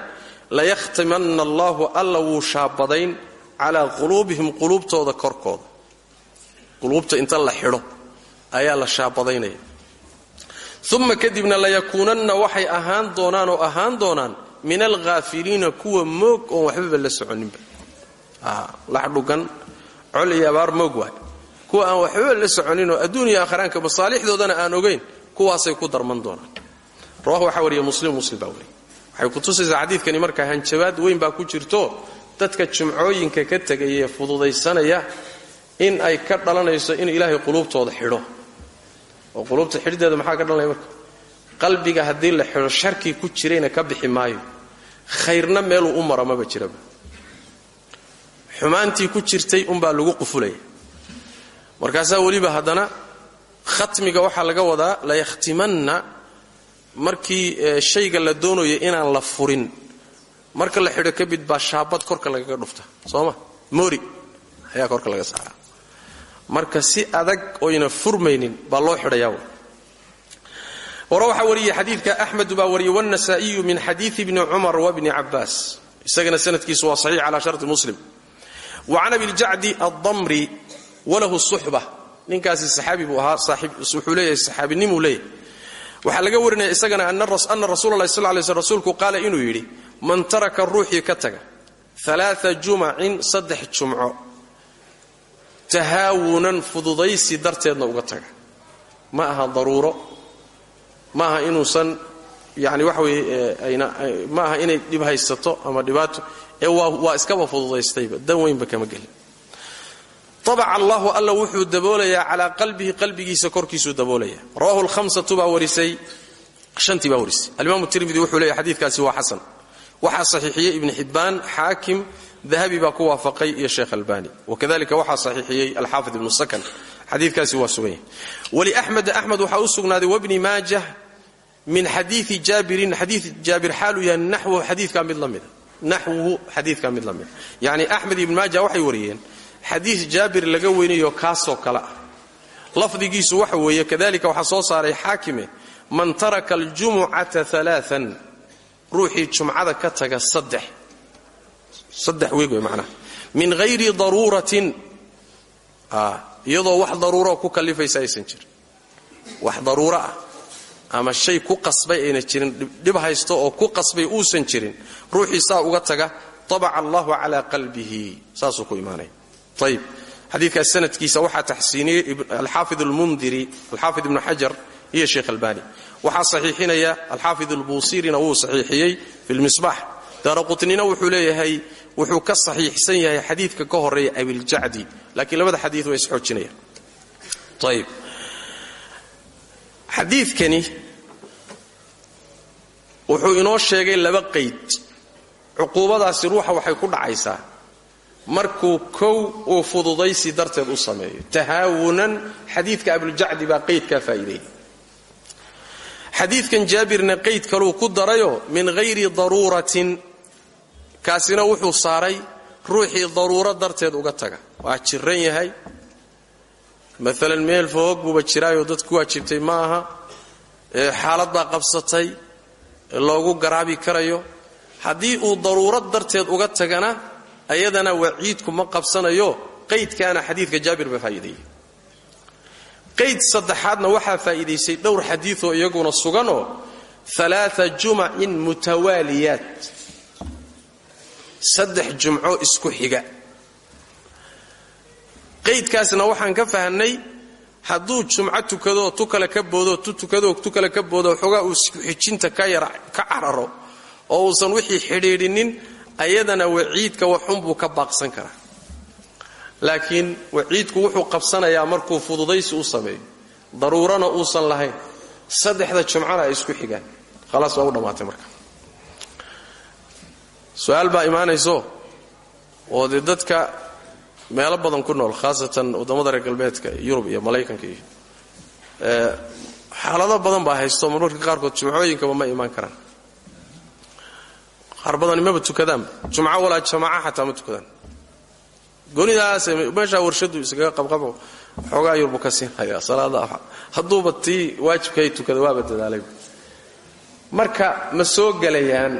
layakhtimanna allaahu alla wuu shaabadayn calaa quluubihim quluubtooda korkooda. Quluubta inta la xidho ayaa la shaabadaynaya. Uma kadibna layakuunanna waxay ahaan doonaan oo ahaan doonaan min alghaafiliina kuwa moog oon waxbaba la soconinba. Laxdhugan col iyo abaar moog waay. Kuwa aan waxbaba la soconinoo adduun iyo aakhiraanka masaalixdoodana aan ogayn kuwaasay ku darman doonaan rawah waxaa wariya muslim muslim baa wariya waxay kutusaysaa xadiidkani markaa hanjabaad weyn baa ku jirto dadka jumcooyinka ka tegaya ee fududaysanaya in ay ka dhalanayso in ilaahay quluubtooda xidho. Oo quluubta xidhdeeda maxaa ka dhalanaya marka? Qalbiga haddii la xidho sharkii ku jirayna ka bixi maayo. Khayrna meeluu u mara maba jiraba xumaantii ku jirtay unbaa lagu qufulaya. Markaasaa weliba haddana khatmiga waxaa laga wadaa layakhtimanna markii shayga la doonayo inaan la furin marka la xidho kabid baa shaabad korka lagaga dhufta sooma? Mori ayaa korka laga saara marka si adag oyna furmaynin baa loo xidhayaa wara waxaa wariyey xadiidka axmedu baa wariyey wاnasaa'iyu min xadiidi bni cumar wabni cabaas isagana sanadkiisu waa saxiix cala sharti muslim. Wa can abiljacdi addamri walahu suxba. Ninkaasi saxaabi buu ahaa wuxuu leeyahay waxaa laga warinaya isagana ana rasuula lahi sal lay sl rasuulku qaala inuu yidhi man taraka ruuxii ka taga alaaa jumacin saddex jumco tahaawunan fududaysi darteedna uga taga. Ma aha daruuro ma aha inuusan yani waxa weye ma aha inay dhib haysato ama dhibaato ee waa iskaba fududaystayba dan weynba kama gelin abaca allahu alla wuxuu daboolayaa calaa qalbihi qalbigiisa korkiisuu daboolaya rawahu lhamsatu baa warisay shantii baa warisay alimaam tirmidi wuxuu leeyahy xadiidkaasi waa xasan waxaa saxiixiyey ibni xibbaan xaakim dahabi baa ku waafaqay iyo sheekh albani wakadalika waxaa saxiixiyey alxaafid ibnu sakan xadiikaasi waa sugan yahay waliaxmed axmed waxaa u sugnaaday wabni maajah min xadiii jaabirin xadii jaabir xaaluu yahay naxwuhu xadiikaa mid la mida yacni axmed ibn maaja waxay wariyeen xadiis jaabir laga weynayo kaasoo kale. Ah lafdigiisu waxa weeye kadalika waxaa soo saaray xaakime man taraka aljumucata alaaan ruuxii jumcada ka taga saddex. Saddex weeg wey macnaha min hayri daruuratin. Iyadoo wax daruuroo ku kallifaysa aysan jirin. Wax daruuro ah. Ama shay ku qasbay ayna jirin dhib haysto oo ku qasbay uusan jirin. Ruuxii saa uga taga tabaca allahu calaa qalbihi. Saasuu ku imaanaya ayb xadiikaas sanadkiisa waxaa taxsiiniyey alxaafid almundiri alxaafid ibnu xajar iyo sheekh albani. Waxaa saxiixinaya alxaafid albuusirina wuu saxiixiyey fi lmisbax daara qutnina wuxuu leeyahay wuxuu ka saxiixsan yahay xadiidka ka horreeya abiljacdi laakiin labada xadii way isxoojinayaan ayb xadiidkani wuxuu inoo sheegay laba qayd. Cuquubadaasi ruuxa waxay ku dhacaysaa markuu kow uu fududaysi darteed u sameeyo. Tahaawunan xadiidka abuljacdi baa qaydkaa faa'iideeyay xadiidkan jaabirna qayd kaluu ku darayo min hayri daruuratin. Kaasina wuxuu saaray ruuxii daruuro darteed uga taga. Waa jiran yahay. Maalan meel foog buuba jiraayoo dad ku waajibtay ma aha. Xaalad baa qabsatay loogu garaabi karayo. Haddii uu daruuro darteed uga tagana ayadana waciidku ma qabsanayo qaydkaana xadiidka jaabir baa faa'iideeyey qayd saddexaadna waxaa faa'iidaysay dhowr xadiioo iyaguna suganoo alaaa jumacin mutawaaliyaat saddex jumco isku xiga. Qaydkaasna waxaan ka fahnay hadduu jumco tukadoo tu kale ka boodo tu tukadoo tu kale ka boodo xoogaa uu iskuxijinta ka yara ka cararo oo uusan wixii xidhiidhinin ayadana waciidka waxunbuu ka baaqsan karaa. Laakiin waciidku wuxuu qabsanayaa markuu fududaysi u sameeyo daruurana uusan lahayn. Saddexda jumcana ay isku xigaan. Khalaas waa u dhammaatay marka. Su'aal baa imaanayso? Oo dee dadka meelo badan ku nool khaasatan waddamada reer galbeedka yurub iyo malaykanka iyo xaalado badan baa haysto marmarka qaarkood jumcooyinkaba ma imaan karaan qaar badani maba tukadaanba jumco walaa jamaaca xataa ma tukadaan. Goonidaas meeshaa warshadu iskaga qabqabo xoogaa yurbu ka siinhaya salaada hadduuba tii waajibkaay tukada waaba dadaalay. Marka ma soo gelayaan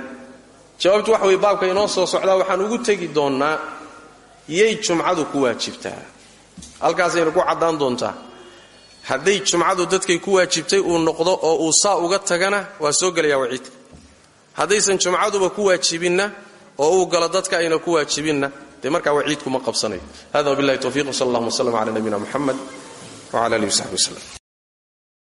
jawaabtu waxa weye baabka inoo soo socdaa waxaan ugu tegi doonnaa yay jumcadu ku waajibtaa. Halkaasayna ku caddaan doontaa. Hadday jumcadu dadkay ku waajibtay uu noqdo oo uu saa uga tagana waa soo gelaya waciidka haddaysan jumcaduba ku waajibinna oo uu galo dadka ayna ku waajibinna dee markaa waciidkuma qabsanayo hada wabillahi towfiiq wsal allahuma wslm cala nabiyina muxamed wcala alihi wsaxbi wslem